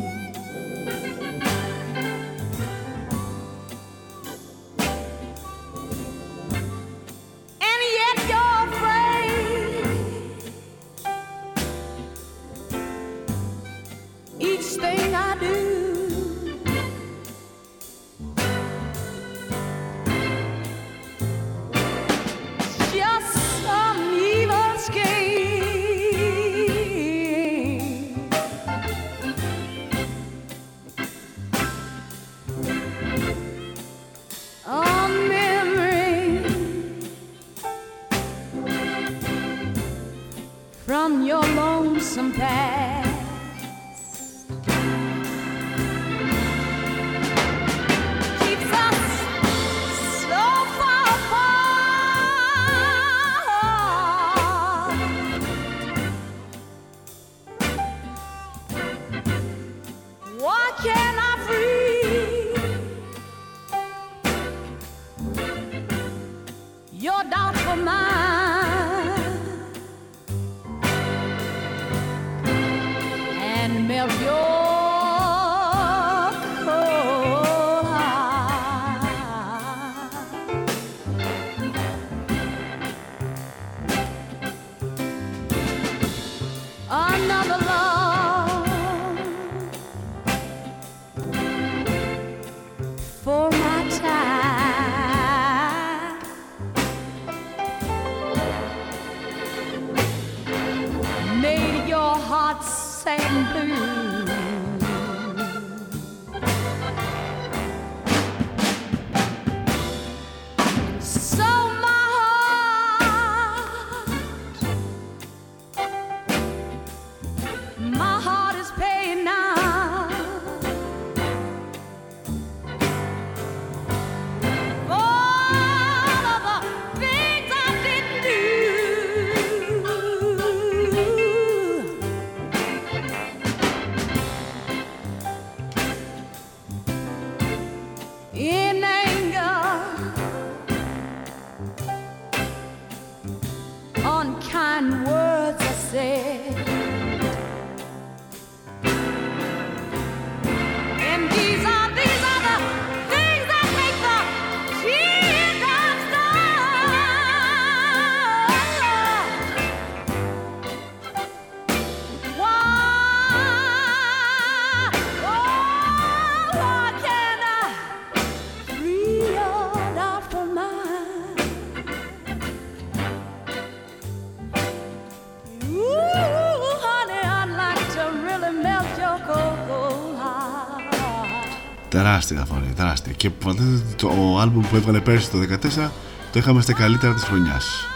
Τεράστια φωνή, τεράστια. Και φαντάζομαι ότι το άλμπουμ που έβγαλε πέρσι το 2014 το είχαμε στα καλύτερα της χρονιάς.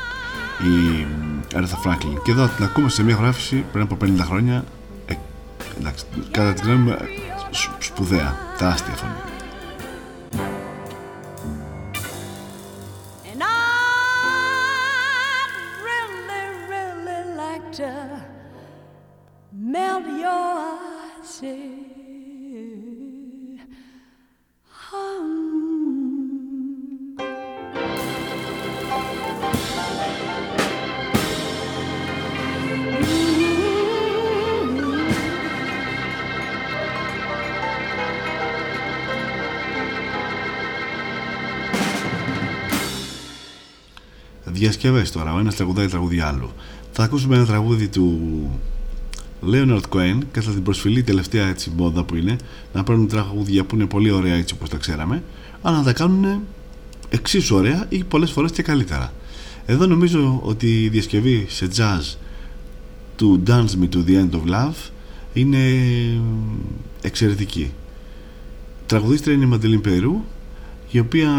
Η Aretha Franklin. Και εδώ την ακούμε σε μια γράφηση πριν από 50 χρόνια. Ε, εντάξει, κατά τη γνώμη μου, ε, σπ- σπουδαία, τεράστια φωνή. Διασκευές τώρα, ο ένας τραγουδάει τραγούδι άλλου. Θα ακούσουμε ένα τραγούδι του Leonard Cohen κατά την προσφυλή τελευταία έτσι μόδα που είναι να παίρνουν τραγούδια που είναι πολύ ωραία έτσι όπως τα ξέραμε αλλά να τα κάνουν εξίσου ωραία ή πολλές φορές και καλύτερα. Εδώ νομίζω ότι η διασκευή σε jazz του Dance Me to the End of Love είναι εξαιρετική. Τραγουδίστρια είναι η Μαντελίν Περού η οποία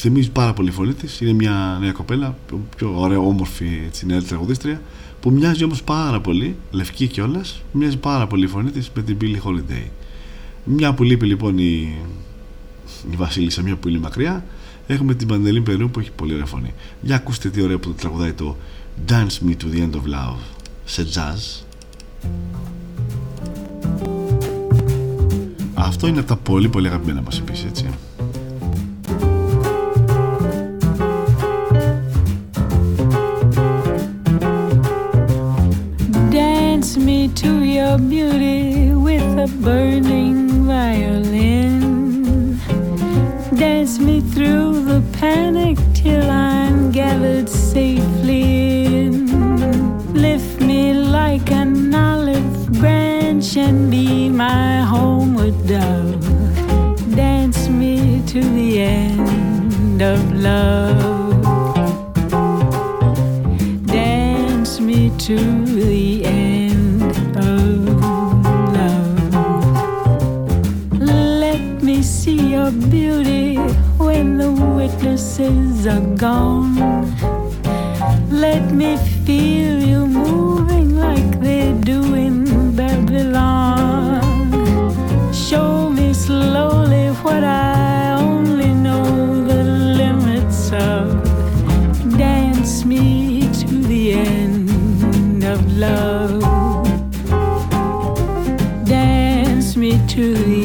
θυμίζει πάρα πολύ η φωνή της. Είναι μια νέα κοπέλα πιο ωραία όμορφη έτσι, νέα τραγουδίστρια που μοιάζει όμως πάρα πολύ λευκή κιόλας, μοιάζει πάρα πολύ η φωνή της με την Billie Holiday. Μια που λείπει λοιπόν η, η Βασίλισσα μια που είναι μακριά έχουμε την Μαντελίν Περού που έχει πολύ ωραία φωνή. Για ακούστε τι ωραία που το τραγουδάει το Dance Me to the End of Love σε jazz. Αυτό είναι από τα πολύ πολύ αγαπημένα μας επίσης έτσι your beauty with a burning violin. Dance me through the panic till I'm gathered safely in. Lift me like an olive branch and be my homeward dove. Dance me to the end of love. Dance me to the beauty when the witnesses are gone. Let me feel you moving like they do in Babylon. Show me slowly what I only know the limits of. Dance me to the end of love. Dance me to the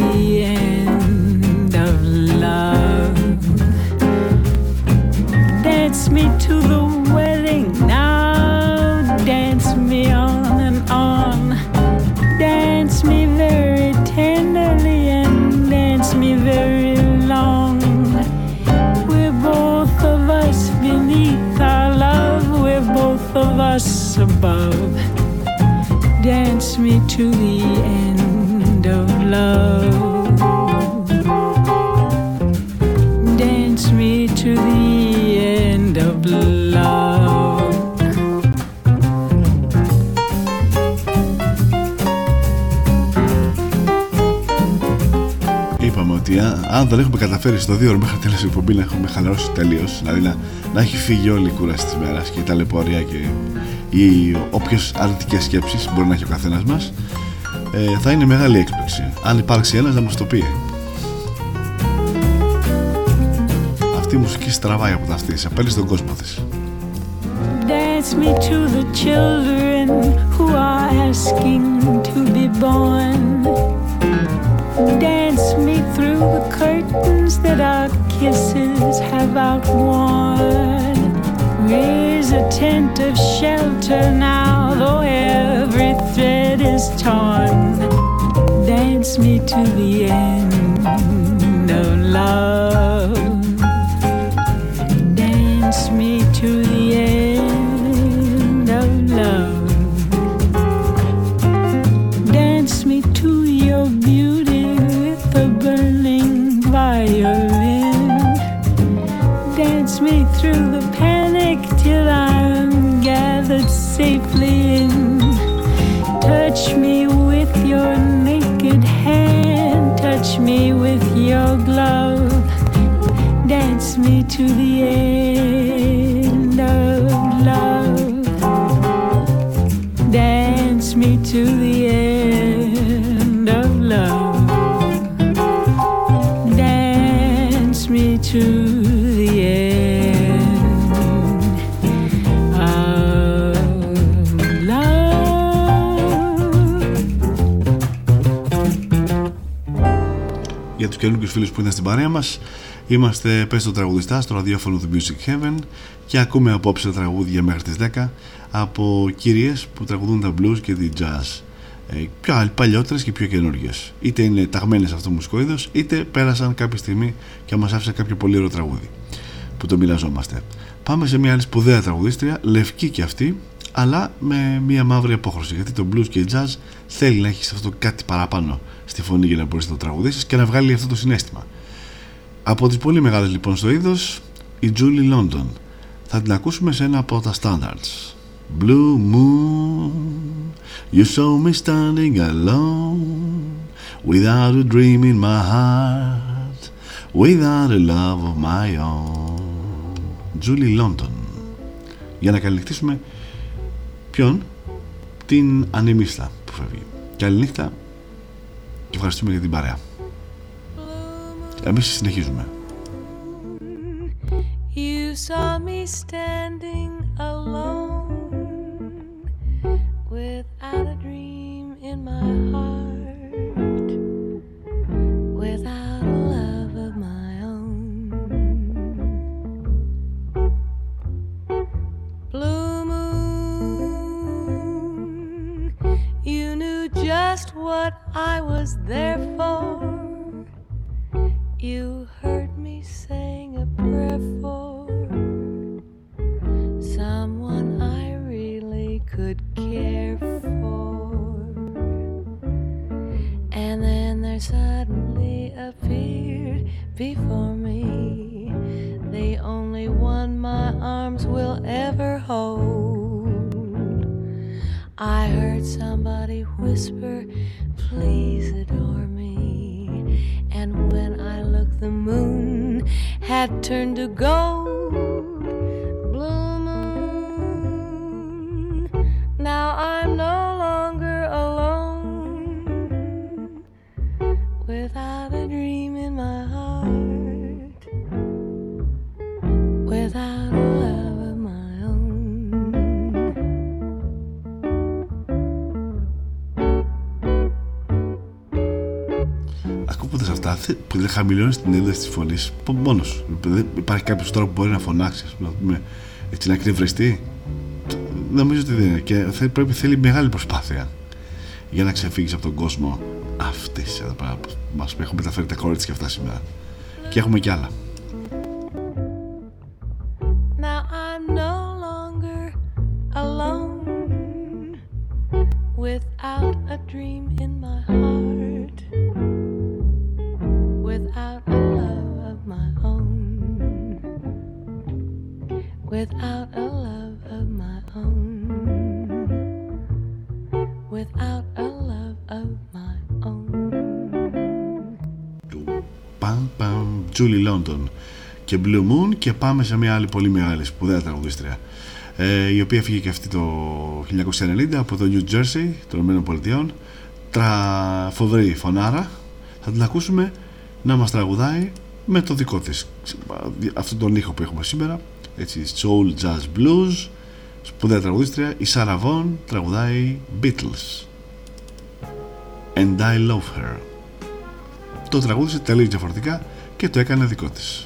Dance me to the end of love. Dance me to the end of love. Είπαμε ότι α- αν δεν έχουμε καταφέρει στο 2 ώρο μέχρι τέλος εκπομπή να έχουμε χαλαρώσει τελείως, δηλαδή να, να έχει φύγει όλη η κούραση της μέρας και η ταλαιπωρία και οι όποιες αρνητικές σκέψεις μπορεί να έχει ο καθένας μας, ε, θα είναι μεγάλη έκπληξη. Αν υπάρξει ένας να μας το πει. Αυτή η μουσική στραβάει από τα αυτής, απέλει στον κόσμο της. Dance me to the children who are asking to be born. Dance me through the curtains that our kisses have outworn. Raise a tent of shelter now, though every thread is torn. Dance me to the end of love. Dance me to the που είναι στην παρέα μας. Είμαστε πες το τραγουδιστά στο ραδιόφωνο του Music Heaven και ακούμε απόψε τραγούδια μέχρι τις 10 από κυρίες που τραγουδούν τα blues και τη jazz. Ε, πιο παλιότερες και πιο καινούργιες. Είτε είναι ταγμένες σε αυτό το μουσικό είδος είτε πέρασαν κάποια στιγμή και μας άφησαν κάποιο πολύ ωραίο τραγούδι που το μοιραζόμαστε. Πάμε σε μια άλλη σπουδαία τραγουδίστρια λευκή και αυτή αλλά με μια μαύρη απόχρωση γιατί το blues και η jazz θέλει να έχεις αυτό κάτι παραπάνω στη φωνή για να μπορείς να το τραγουδήσεις και να βγάλει αυτό το συνέστημα. Από τις πολύ μεγάλες λοιπόν στο είδος η Julie London. Θα την ακούσουμε σε ένα από τα standards. Blue Moon You saw me standing alone Without a dream in my heart Without a love of my own. Julie London. Για να καληνυχτήσουμε Ποιον; Την Ανεμίστα που φεύγει. Καληνύχτα Και ευχαριστούμε για την παρέα Εμείς συνεχίζουμε You saw me standing alone without a dream in my heart, just what I was there for. You heard me saying a prayer for someone I really could care for. And then there suddenly appeared before me the only one my arms will ever hold. I heard somebody whisper, Please adore me. And when I looked, the moon had turned to gold. Blue moon. Now I'm no longer alone without a dream in my heart, without a love. Αυτά, θε- που δεν χαμηλώνεις την ένταση της φωνής μόνος σου. Δεν υπάρχει κάποιος τρόπο που μπορεί να φωνάξει, να πούμε, έτσι να κρυβρεστεί. Νομίζω ότι δεν είναι. Και θε- πρέπει, θέλει μεγάλη προσπάθεια για να ξεφύγεις από τον κόσμο αυτής εδώ πέρα που μα έχουν μεταφέρει τα κορίτσια αυτά σήμερα. Και έχουμε κι άλλα. Now I'm no longer alone without a dream in Julie London και Blue Moon και πάμε σε μια άλλη πολύ μεγάλη σπουδαία τραγουδίστρια ε, η οποία φύγει και αυτή το 1990 από το New Jersey των ΗΠΑ τρα φοβερή φωνάρα. Θα την ακούσουμε να μας τραγουδάει με το δικό της αυτόν τον ήχο που έχουμε σήμερα. Έτσι soul jazz blues. Σπουδαία τραγουδίστρια η Sarah Vaughan τραγουδάει Beatles. And I Love Her. Το τραγούδισε τελείως διαφορετικά και το έκανε δικό της.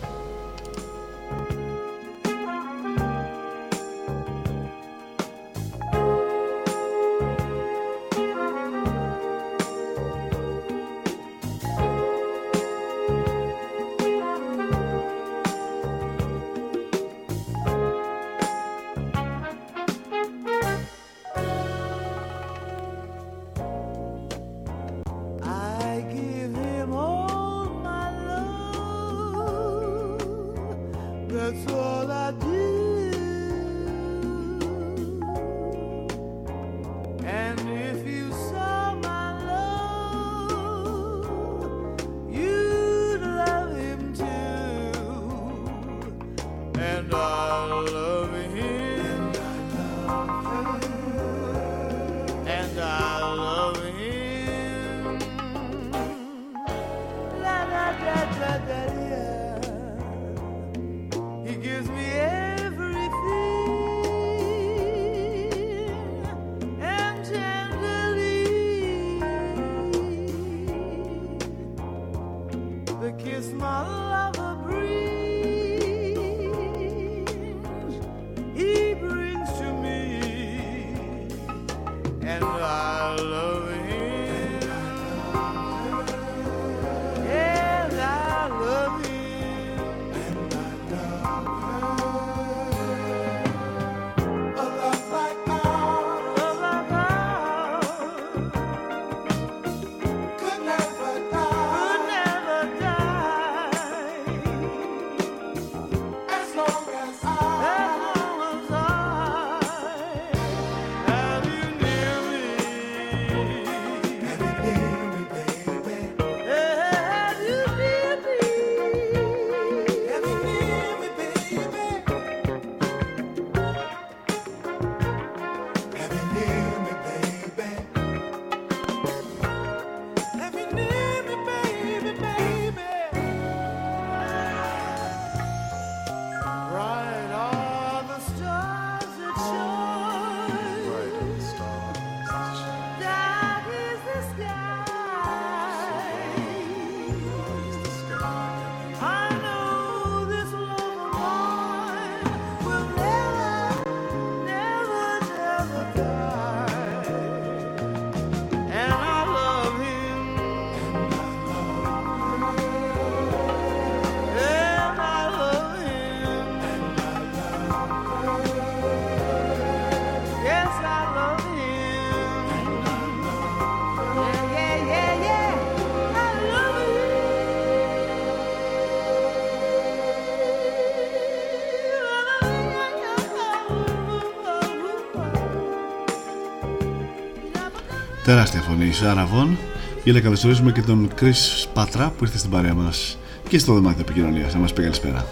Τεράστια φωνή η Σάρα Βον για να καλωσορίσουμε και τον Chris Πάτρα που ήρθε στην παρέα μας και στο δωμάτιο επικοινωνίας. Να μας πει καλησπέρα.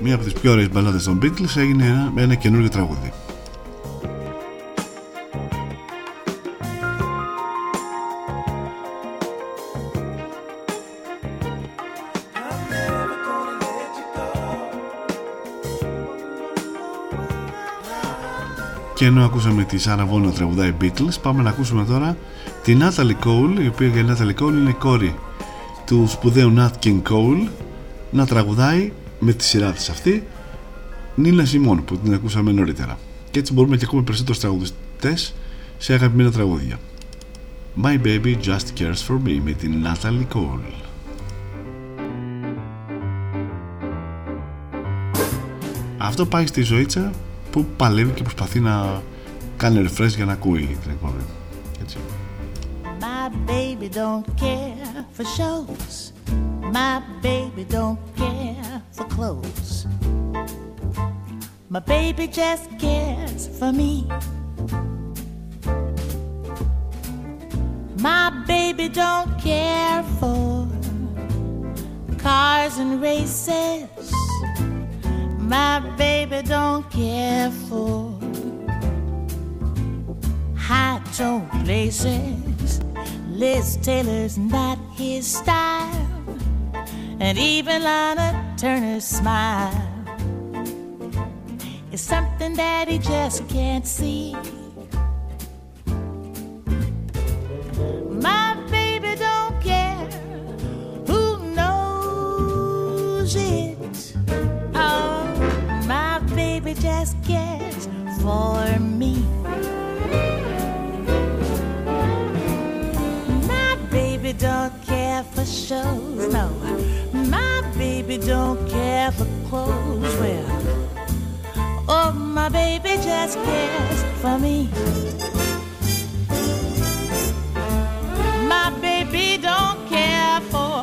Μία από τις πιο ωραίες μπαλάδες των Beatles έγινε ένα, ένα καινούργιο τραγούδι. Και ενώ ακούσαμε τη Σάρα Βόνο τραγουδάει Beatles πάμε να ακούσουμε τώρα τη Natalie Cole η οποία η Natalie Cole είναι κόρη του σπουδαίου Nat King Cole να τραγουδάει με τη σειρά της αυτή Νίλα Σιμών που την ακούσαμε νωρίτερα. Και έτσι μπορούμε και ακούμε περισσότερους τραγουδιστές σε αγαπημένα τραγούδια. My Baby Just Cares For Me με την Natalie Cole. Αυτό πάει στη ζωήτσα που παλεύει και προσπαθεί να κάνει refresh για να ακούει την εκπομπή. Έτσι. My baby don't care for shows. My baby don't care for clothes. My baby just cares for me. My baby don't care for cars and races. My baby don't care for high tone places. Liz Taylor's not his style, and even Lana Turner's smile is something that he just can't see. Me. My baby don't care for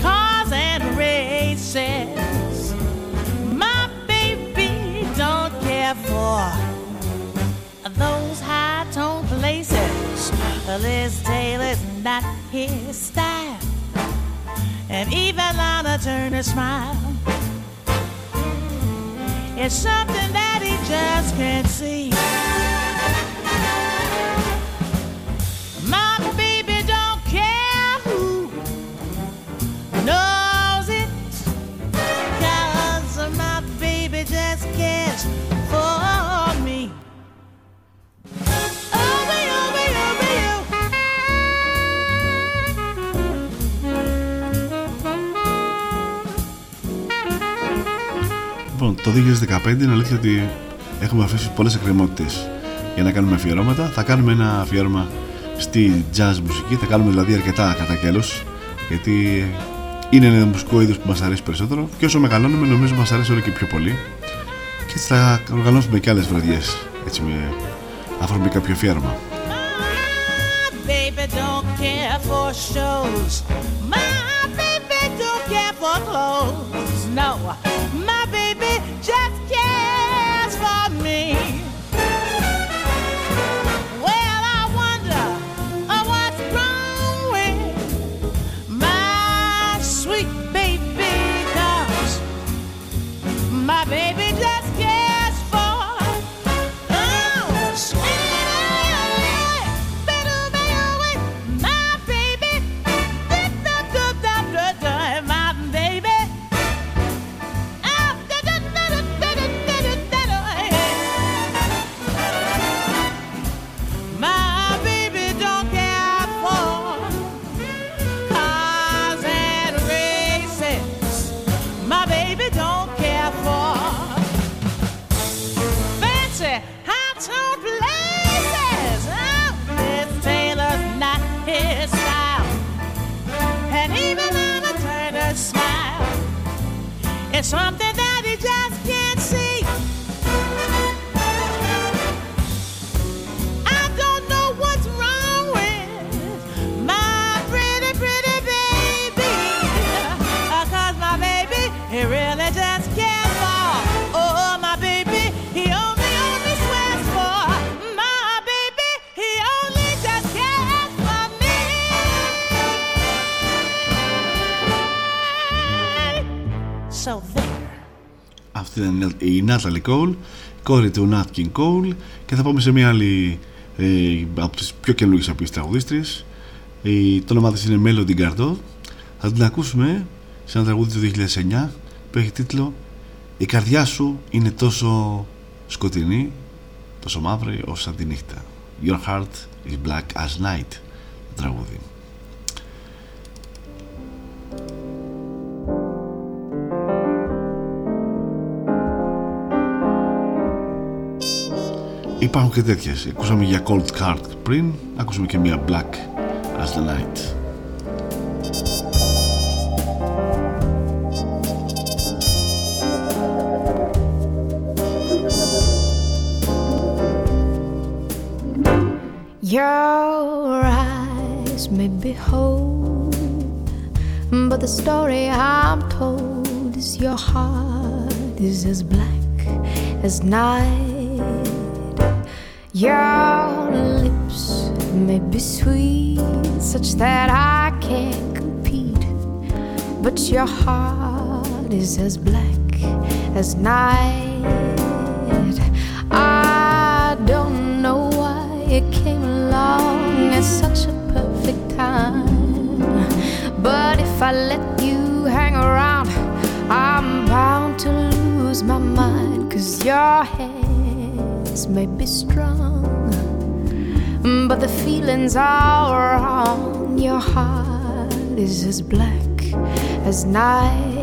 cars and races. My baby don't care for those high tone places. Liz Taylor's not his style. And even Lana Turner smile. It's something that just can't see. My baby don't care who knows it. Cause my baby just cares for me. Oh, baby, oh, baby, oh, baby. Λοιπόν, το 2015 είναι αλήθεια ότι έχουμε αφήσει πολλές εκκρεμότητες για να κάνουμε αφιερώματα. Θα κάνουμε ένα αφιέρωμα στη jazz μουσική, θα κάνουμε δηλαδή αρκετά κατά κέλος, γιατί είναι ένα μουσικό είδος που μας αρέσει περισσότερο και όσο μεγαλώνουμε νομίζω μας αρέσει όλο και πιο πολύ και έτσι θα οργανώσουμε και άλλες βραδιές έτσι με αφορμή κάποιο αφιέρωμα. baby don't care for shows. My baby don't care for clothes. No, my baby just something ήταν η Natalie Cole, κόρη του Nat King Cole και θα πάμε σε μια άλλη ε, από τις πιο καινούργιες από τις τραγουδίστριες. Η, το όνομά της είναι Melody Gardot. Θα την ακούσουμε σε ένα τραγούδι του 2009 που έχει τίτλο «Η καρδιά σου είναι τόσο σκοτεινή τόσο μαύρη όσο τη νύχτα Your heart is black as night το τραγούδι Υπάρχουν και τέτοιες. Ακούσαμε για Cold Card πριν, ακούσαμε και μια Black as the Night. Your eyes may be hope, but the story I'm told is your heart is as black as night. Your lips may be sweet, such that I can't compete, but your heart is as black as night. I don't know why it came along at such a perfect time. But if I let you hang around, I'm bound to lose my mind. Cause your may be strong, but the feelings are wrong. Your heart is as black as night.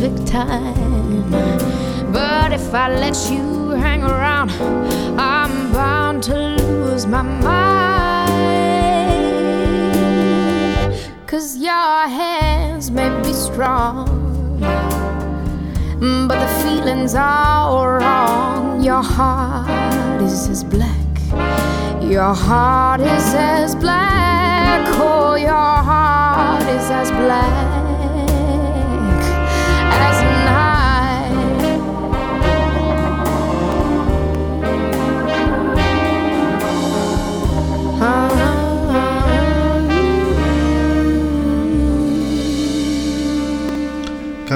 Perfect time. But if I let you hang around, I'm bound to lose my mind. Cause your hands may be strong, but the feelings are wrong. Your heart is as black. Your heart is as black, oh, your heart is as black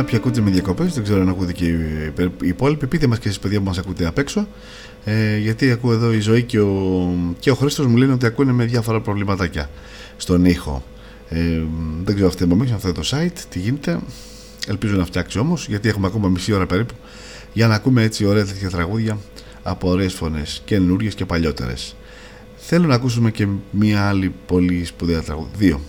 Κάποιοι ακούτε με διακοπές, δεν ξέρω αν ακούτε και οι οι υπόλοιποι. Πείτε μας και εσείς, παιδιά που μας ακούτε απ' έξω. Ε, γιατί ακούω εδώ η ζωή και ο, και ο Χρήστος μου λένε ότι ακούνε με διάφορα προβληματάκια στον ήχο. Ε, δεν ξέρω αυτή τη στιγμή, αυτό το site, τι γίνεται. Ελπίζω να φτιάξει όμως, γιατί έχουμε ακόμα μισή ώρα περίπου για να ακούμε έτσι ωραία τέτοια τραγούδια από ωραίες φωνές, καινούριες και παλιότερες. Θέλω να ακούσουμε και μία άλλη πολύ σπουδαία τραγούδια. Δύο.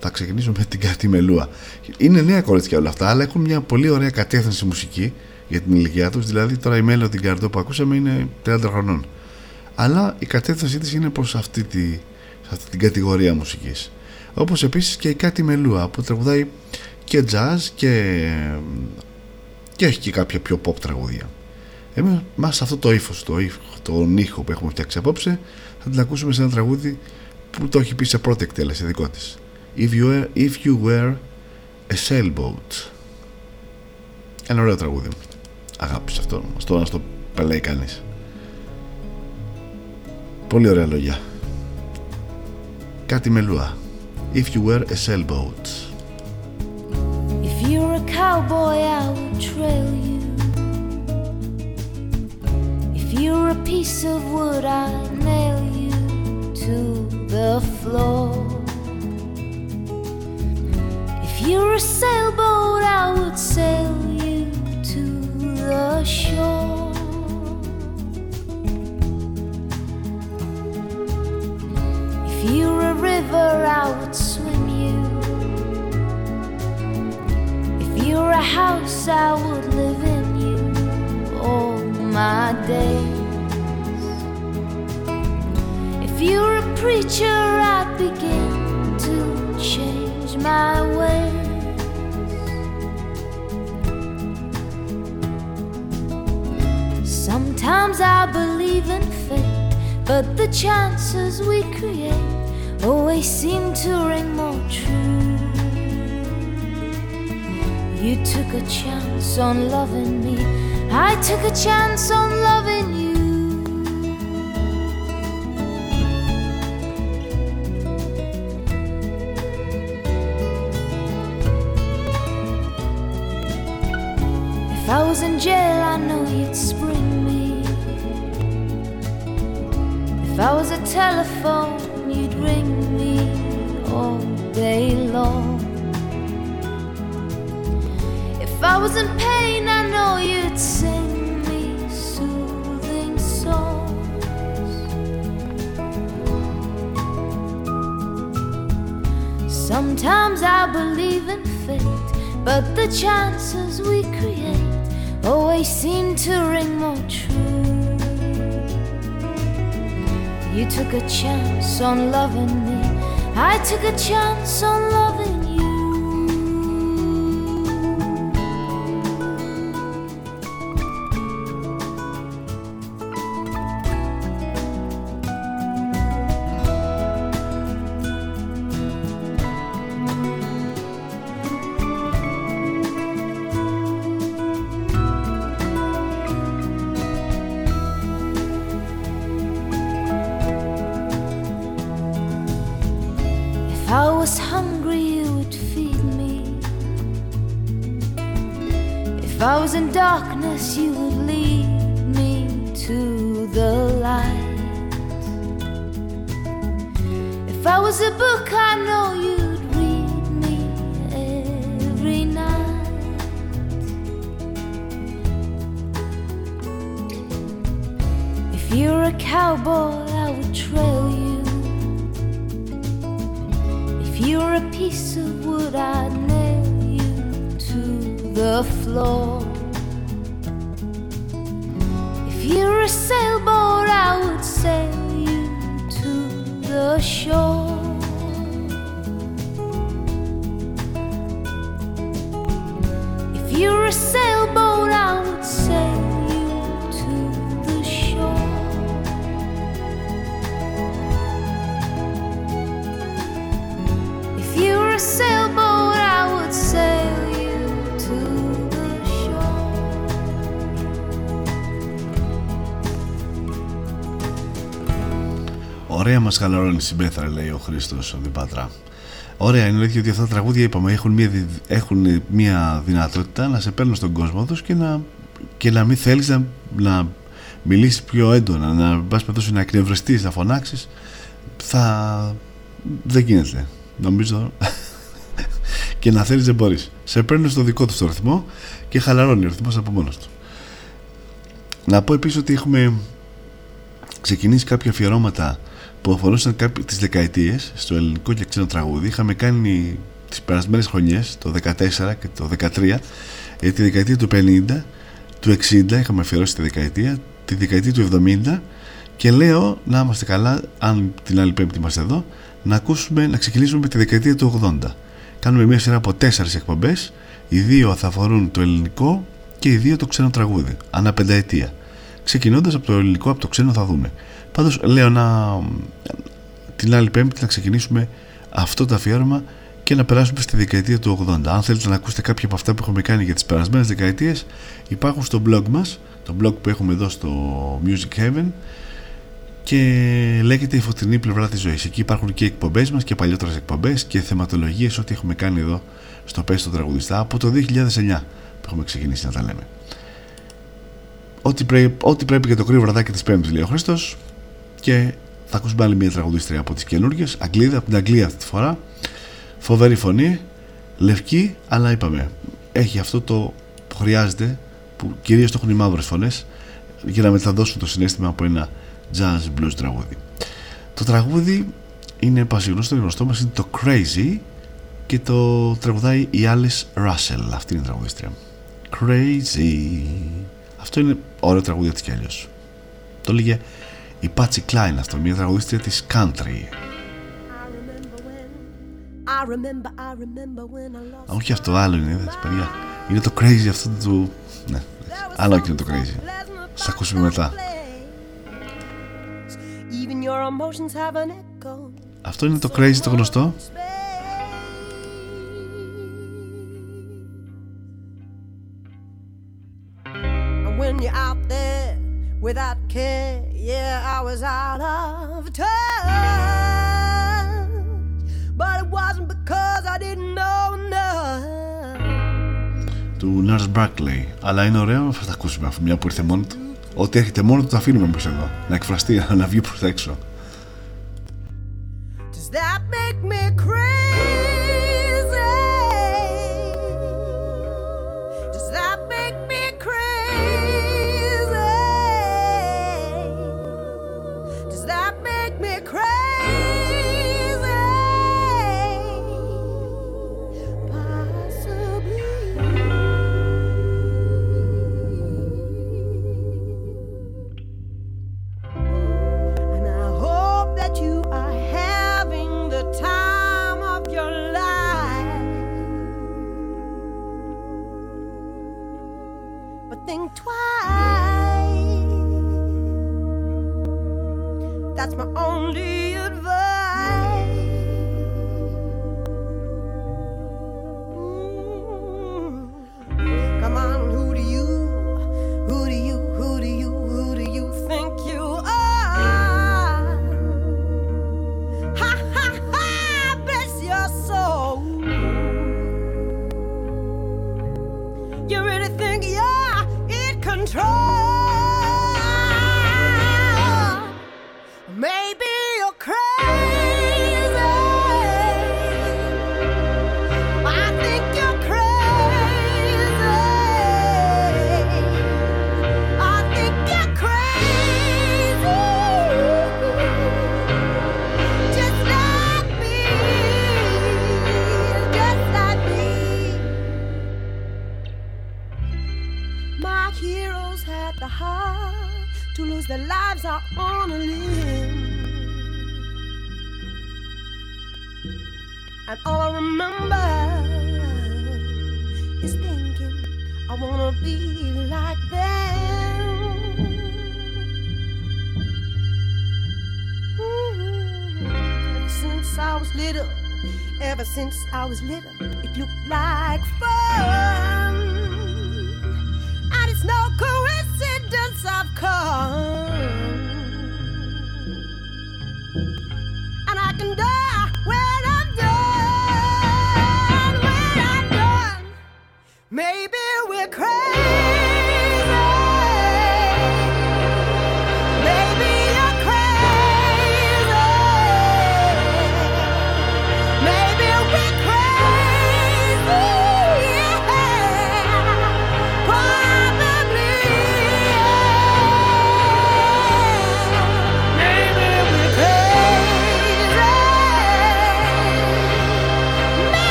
Θα ξεκινήσω με την Κάτι Μελούα. Είναι νέα κορίτσια όλα αυτά, αλλά έχουν μια πολύ ωραία κατεύθυνση μουσική για την ηλικία τους. Δηλαδή, τώρα η Μέλο την Καρδό που ακούσαμε είναι 30 χρονών. Αλλά η κατεύθυνσή της είναι προς αυτή, τη, σε αυτή την κατηγορία μουσικής. Όπως επίσης και η Κάτι Μελούα που τραγουδάει και jazz και, και έχει και κάποια πιο pop τραγούδια. Εμείς μας αυτό το ύφος, το ύφο, τον ήχο που έχουμε φτιάξει απόψε, θα την ακούσουμε σε ένα τραγούδι που το έχει πει σε πρώτη εκτέλεση δικό της. If you were, if you were a sailboat. Ένα ωραίο τραγούδι. Αγάπησε αυτό. Αυτό να στο πελάει κανείς. Πολύ ωραία λόγια. Κάτι μελούα. If you were a sailboat. If you're a cowboy, I will trail you. If you're a piece of wood, I'd nail you to the floor. If you're a sailboat, I would sail you to the shore. If you're a river, I would swim you. If you're a house, I would live in you all my days. If you're a preacher, I'd begin to change my ways. Sometimes I believe in fate, but the chances we create always seem to ring more true You took a chance on loving me. I took a chance on loving you. Was in jail, I know you'd spring me. If I was a telephone, you'd ring me all day long. If I was in pain, I know you'd sing me soothing songs. Sometimes I believe in fate, but the chances we create always seem to ring more true. You took a chance on loving me, I took a chance on loving darkness, μας χαλαρώνει η συμπέθρα, λέει ο Χρήστος ο Διπάτρα. Ωραία, είναι αλήθεια ότι αυτά τα τραγούδια είπαμε έχουν μια, δι- έχουν μια δυνατότητα να σε παίρνουν στον κόσμο τους και να, και να μην θέλεις να, να μιλήσεις πιο έντονα, να πας περιπτώσει να εκνευριστείς, να φωνάξεις. Θα. Δεν γίνεται. Νομίζω. και να θέλεις δεν μπορείς. Σε παίρνουν στο δικό τους το ρυθμό και χαλαρώνει ο ρυθμός από μόνος του. Να πω επίσης ότι έχουμε ξεκινήσει κάποια αφιερώματα που αφορούσαν κάποιες τις δεκαετίες στο ελληνικό και ξένο τραγούδι. Είχαμε κάνει τις περασμένες χρονιές, το 14 και το 13, για τη δεκαετία του 50, του 60 είχαμε αφιερώσει τη δεκαετία, τη δεκαετία του 70 και λέω να είμαστε καλά, αν την άλλη πέμπτη είμαστε εδώ, να ακούσουμε, να ξεκινήσουμε με τη δεκαετία του 80. Κάνουμε μια σειρά από τέσσερις εκπομπές, οι δύο θα αφορούν το ελληνικό και οι δύο το ξένο τραγούδι, ανά πενταετία. Ξεκινώντας από το ελληνικό, από το ξένο θα δούμε. Πάντως λέω να την άλλη πέμπτη να ξεκινήσουμε αυτό το αφιέρωμα και να περάσουμε στη δεκαετία του 80. Αν θέλετε να ακούσετε κάποια από αυτά που έχουμε κάνει για τις περασμένες δεκαετίες υπάρχουν στο blog μας, το blog που έχουμε εδώ στο Music Heaven και λέγεται η φωτεινή πλευρά της ζωής. Εκεί υπάρχουν και εκπομπές μας και παλιότερες εκπομπές και θεματολογίες ό,τι έχουμε κάνει εδώ στο Πες τον Τραγουδιστά από το 2009 που έχουμε ξεκινήσει να τα λέμε. Ό,τι, πρέ, ό,τι πρέπει για το κρύο βραδάκι της Πέμπτης λέει ο Χρήστος και θα ακούσουμε άλλη μια τραγουδίστρια από τις καινούργιες. Αγγλίδα, από την Αγγλία αυτή τη φορά. Φοβερή φωνή λευκή αλλά είπαμε έχει αυτό το που χρειάζεται που κυρίως το έχουν οι μαύρες φωνές για να μεταδώσουν το συνέστημα από ένα jazz blues τραγούδι. Το τραγούδι είναι πασιγνώστο το γνωστό μας είναι το Crazy και το τραγουδάει η Alice Russell. Αυτή είναι η τραγουδίστρια. Crazy. Αυτό είναι ωραίο τραγούδι έτσι κι αλλιώς. Το λέγε η Patsy Klein αυτό μια τραγουδίστρια της country. I remember, I remember when I lost Α, όχι αυτό άλλο είναι είδες παιδιά. Είναι το crazy αυτό του ναι άλλο και είναι το crazy. Θα ακούσουμε μετά. Even your emotions have an echo. αυτό είναι το crazy το γνωστό I was out of touch, but it wasn't because I didn't know enough. του Nurse Brackley. Αλλά είναι ωραίο, θα τα ακούσουμε αφού μια που ήρθε μόνο του. Ό,τι έρχεται μόνο του το αφήνουμε εμείς εδώ. Να εκφραστεί, να βγει προς τα έξω. Does that make me crazy?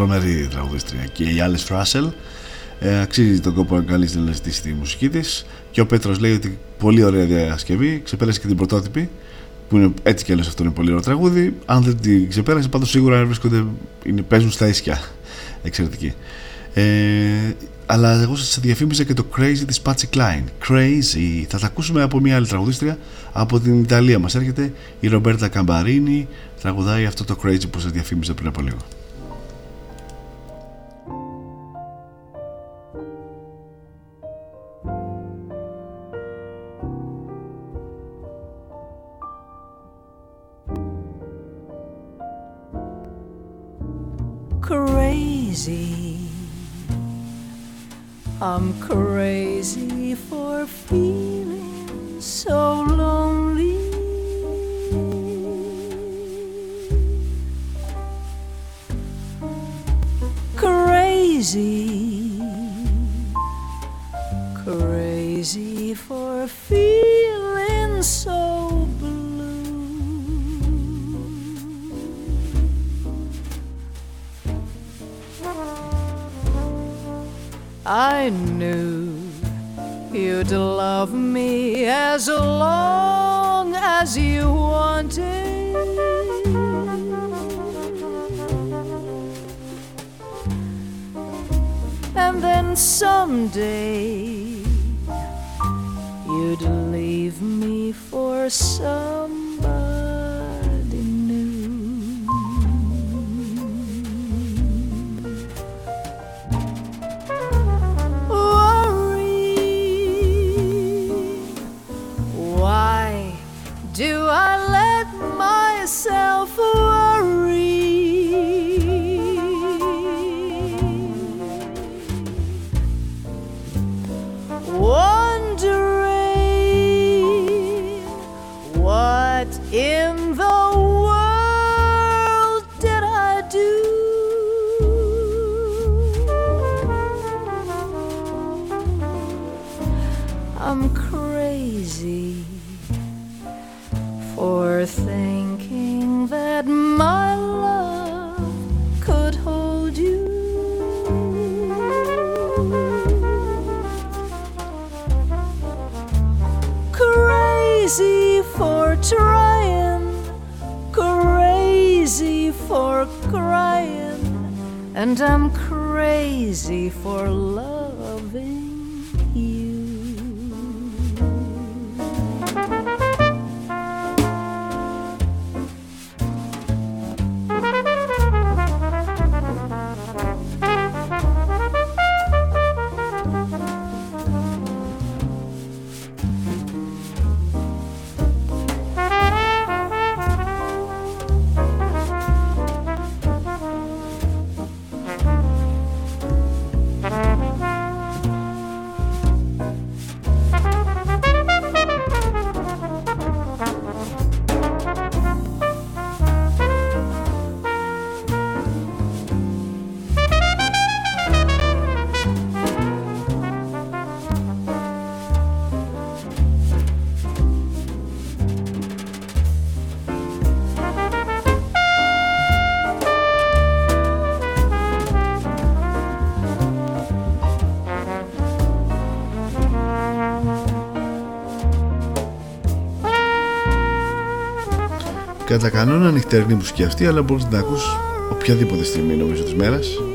Τρομερή τραγουδίστρια. Και η Alice Russell ε, αξίζει τον κόπο να καλείς να ζητήσει τη μουσική της. Και ο Πέτρος λέει ότι πολύ ωραία διασκευή. Ξεπέρασε και την πρωτότυπη. Που είναι έτσι κι αλλιώς αυτό είναι πολύ ωραίο τραγούδι. Αν δεν την ξεπέρασε, πάντως σίγουρα βρίσκονται, είναι, παίζουν στα ίσια. Εξαιρετική. Ε, αλλά εγώ σας διαφήμιζα και το Crazy της Patsy Klein. Crazy. Θα τα ακούσουμε από μια άλλη τραγουδίστρια από την Ιταλία. Μας έρχεται η Ρομπέρτα Καμπαρίνη. Τραγουδάει αυτό το Crazy που σας διαφήμιζα πριν από λίγο. Crazy. I'm crazy for feeling so lonely. Crazy, crazy for feeling so I knew you'd love me as long as you wanted. and then someday you'd leave me for somebody and I'm crazy for loving Κατά κανόνα νυχτερινή μουσική αυτή, αλλά μπορείς να την ακούς οποιαδήποτε στιγμή νομίζω της μέρας.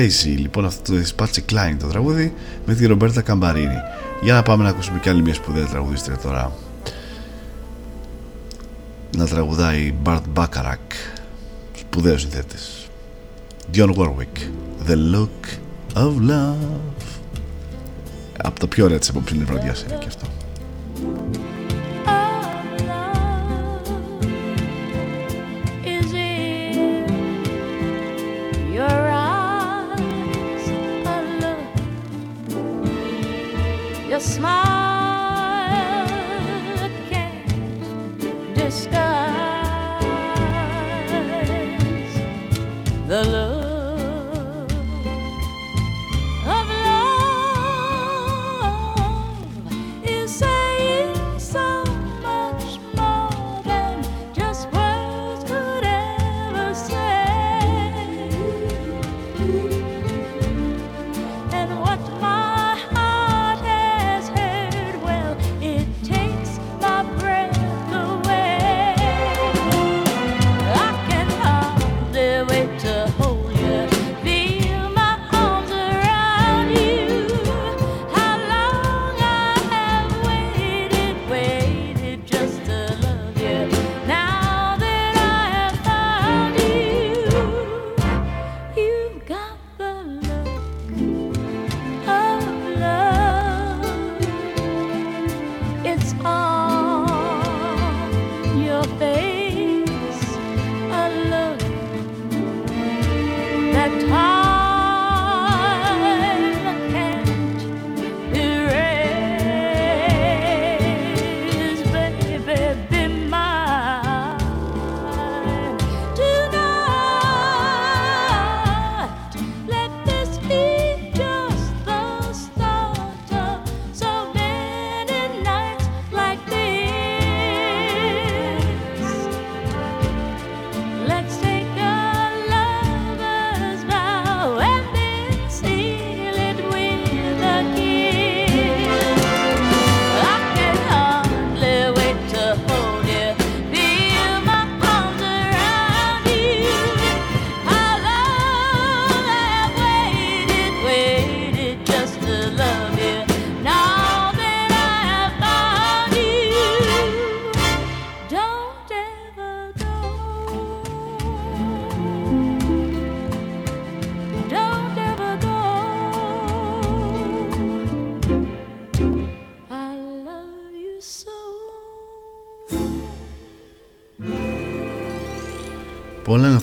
Crazy, λοιπόν, αυτό το Patsy Klein το τραγούδι με τη Ρομπέρτα Καμπαρίνη. Για να πάμε να ακούσουμε κι άλλη μια σπουδαία τραγουδίστρια τώρα. Να τραγουδάει Bart Bacharach. Σπουδαίος συνθέτης. Dionne Warwick. The Look of Love. Από τα πιο ωραία της απόψινης βραδιάς είναι και αυτό.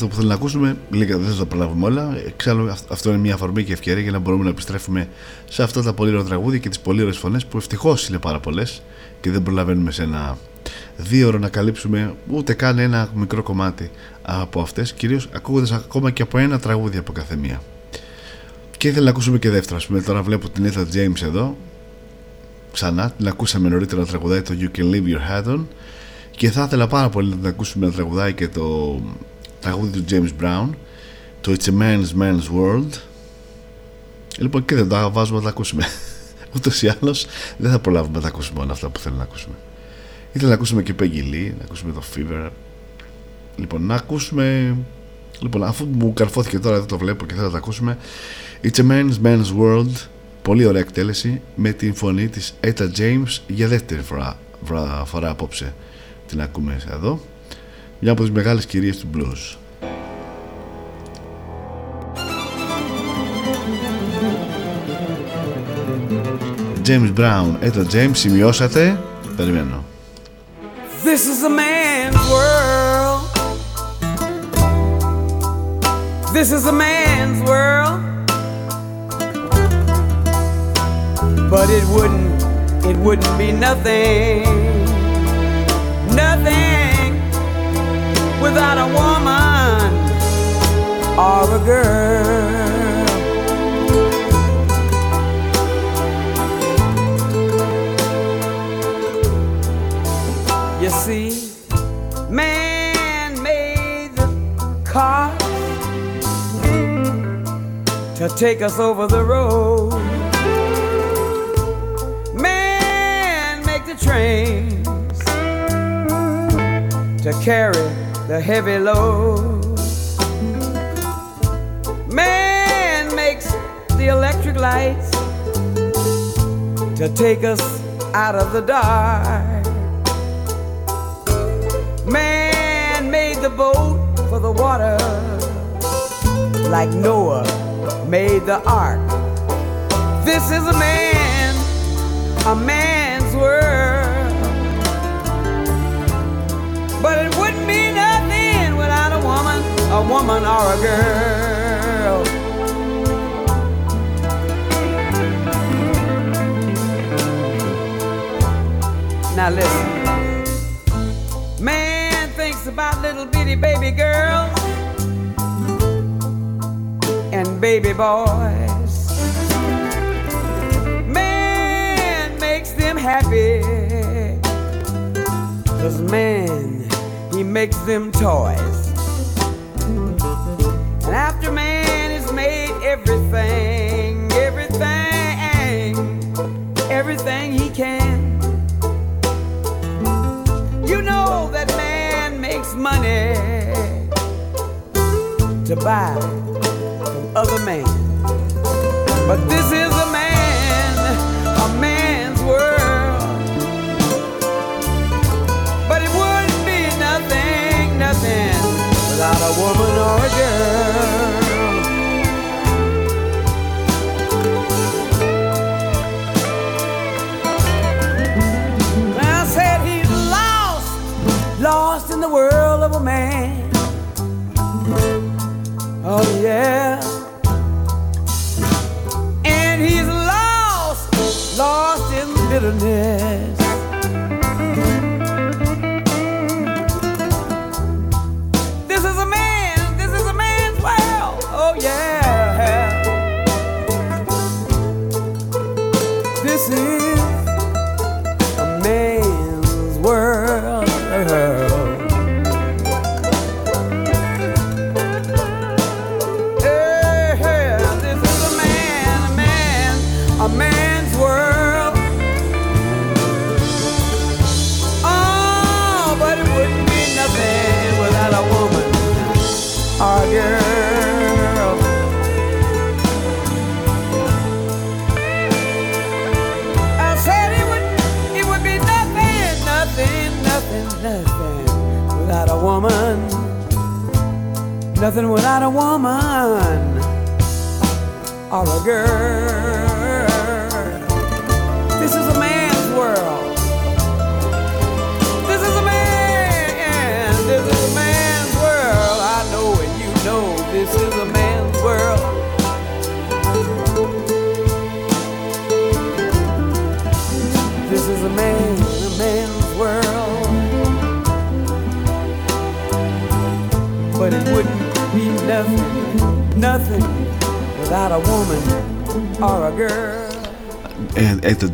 Αυτό που θέλω να ακούσουμε. Λίγα δεν θα τα προλάβουμε όλα. Εξάλλου, αυ- αυτό είναι μια αφορμή και ευκαιρία για να μπορούμε να επιστρέφουμε σε αυτά τα πολύ ωραία τραγούδια και τις πολύ ωραίες φωνές που ευτυχώς είναι πάρα πολλές και δεν προλαβαίνουμε σε ένα δύο ώρο να καλύψουμε ούτε καν ένα μικρό κομμάτι από αυτές. Κυρίως ακούγοντας ακόμα και από ένα τραγούδι από κάθε μία. Και ήθελα να ακούσουμε και δεύτερο. Α πούμε, τώρα βλέπω την Ethan James εδώ. Ξανά, την ακούσαμε νωρίτερα να τραγουδάει το You Can Leave Your Head On. Και θα ήθελα πάρα πολύ να την ακούσουμε να τραγουδάει και το τραγούδι του James Brown το It's a Man's Man's World. Λοιπόν και δεν τα βάζουμε να τα ακούσουμε. Ούτως ή άλλως δεν θα προλάβουμε να τα ακούσουμε όλα αυτά που θέλουμε να ακούσουμε. Ήθελα να ακούσουμε και Peggy Lee να ακούσουμε το Fever. Λοιπόν να ακούσουμε λοιπόν αφού μου καρφώθηκε τώρα δεν το βλέπω και θέλω να τα ακούσουμε. It's a Man's Man's World πολύ ωραία εκτέλεση με την φωνή της Etta James για δεύτερη φορά, φορά, φορά απόψε. Την ακούμε εδώ μια από τις μεγάλες κυρίες του blues James Brown, Etta James, σημειώσατε περιμένω This is a man's world. This is a man's world. But it wouldn't, it wouldn't be nothing, nothing without a woman or a girl. You see, man made the car to take us over the road. Man make the trains to carry the heavy load. Man makes the electric lights to take us out of the dark. Man made the boat for the water, like Noah made the ark. This is a man, a man's a woman or a girl. Now listen. Man thinks about little bitty baby girls and baby boys. Man makes them happy. Cause man, he makes them toys. by.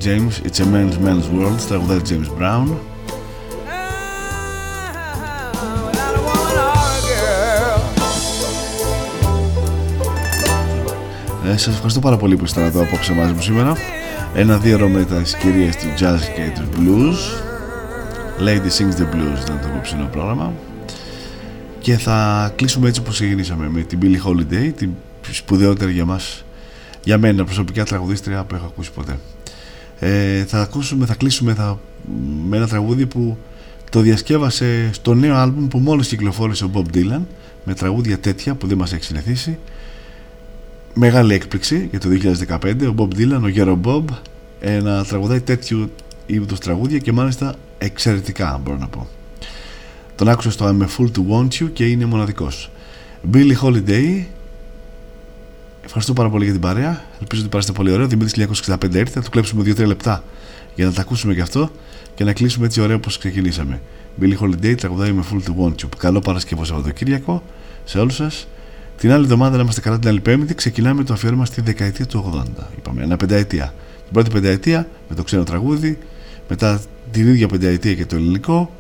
James, It's a Man's Man's World, τραγουδάει James Brown. Ε, σας ευχαριστώ πάρα πολύ που ήσασταν εδώ απόψε μαζί μου σήμερα. Ένα δύο με τις κυρίες του jazz και του blues. Lady Sings the Blues ήταν το απόψινο πρόγραμμα. Και θα κλείσουμε έτσι όπως ξεκινήσαμε με την Billie Holiday, την σπουδαιότερη για μας, για μένα προσωπικά τραγουδίστρια που έχω ακούσει ποτέ. Ε, θα ακούσουμε, θα κλείσουμε θα, με ένα τραγούδι που το διασκεύασε στο νέο άλμπουμ που μόλις κυκλοφόρησε ο Bob Dylan με τραγούδια τέτοια που δεν μας έχει συνηθίσει. Μεγάλη έκπληξη για το 2015 ο Bob Dylan, ο γέρο Bob ε, να τραγουδάει τέτοιου είδους τραγούδια και μάλιστα εξαιρετικά μπορώ να πω. Τον άκουσα στο I'm a Fool to Want You και είναι μοναδικός. Billy Holiday Ευχαριστώ πάρα πολύ για την παρέα. Ελπίζω ότι πάρετε πολύ ωραίο. Δημήτρης 1965 έρθει. Θα του κλέψουμε 2-3 λεπτά για να τα ακούσουμε και αυτό και να κλείσουμε έτσι ωραίο όπως ξεκινήσαμε. Billy Holiday τραγουδάει με Full to Want You. Καλό Παρασκευό Σαββατοκύριακο σε όλους σας. Την άλλη εβδομάδα να είμαστε καλά την άλλη Πέμπτη. Ξεκινάμε το αφιέρωμα στη δεκαετία του 80. Είπαμε ένα πενταετία. Την πρώτη πενταετία με το ξένο τραγούδι. Μετά την ίδια πενταετία και το ελληνικό.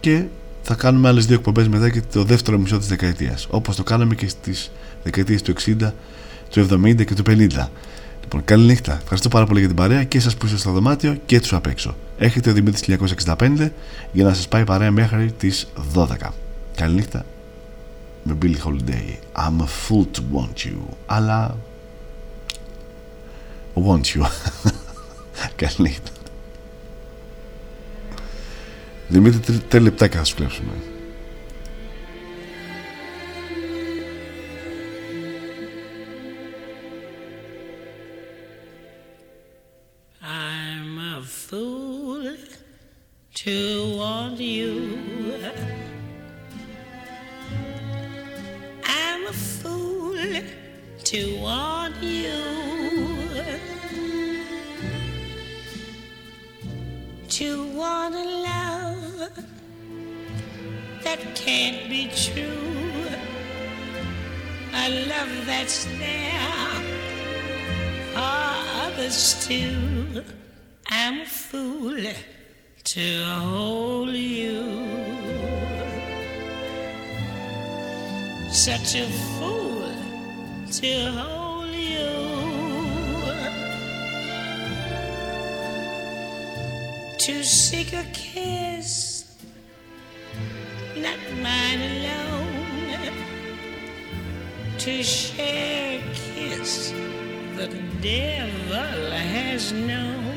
Και θα κάνουμε άλλες δύο εκπομπές μετά και το δεύτερο μισό της δεκαετίας. Όπως το κάναμε και στις δεκαετίες του 60 του 70 και του 50. Λοιπόν, καλή νύχτα. Ευχαριστώ πάρα πολύ για την παρέα και σας που είστε στο δωμάτιο και τους απ' έξω. Έχετε ο Δημήτρης 1965 για να σας πάει παρέα μέχρι τις 12. Καλή νύχτα με Billy Holiday. I'm a fool to want you. Αλλά. Want you. Καλή νύχτα. Δημήτρη, τρία λεπτάκια θα σου κλέψουμε. To want you. I'm a fool to want you. To want a love that can't be true. A love that's there for others too. I'm a fool to hold you. Such a fool to hold you. To seek a kiss, not mine alone. To share a kiss the devil has known.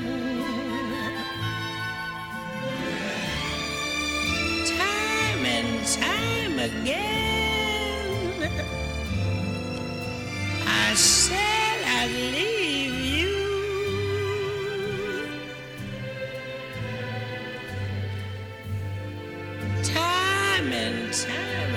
And time again, I said I'd leave you. Time and time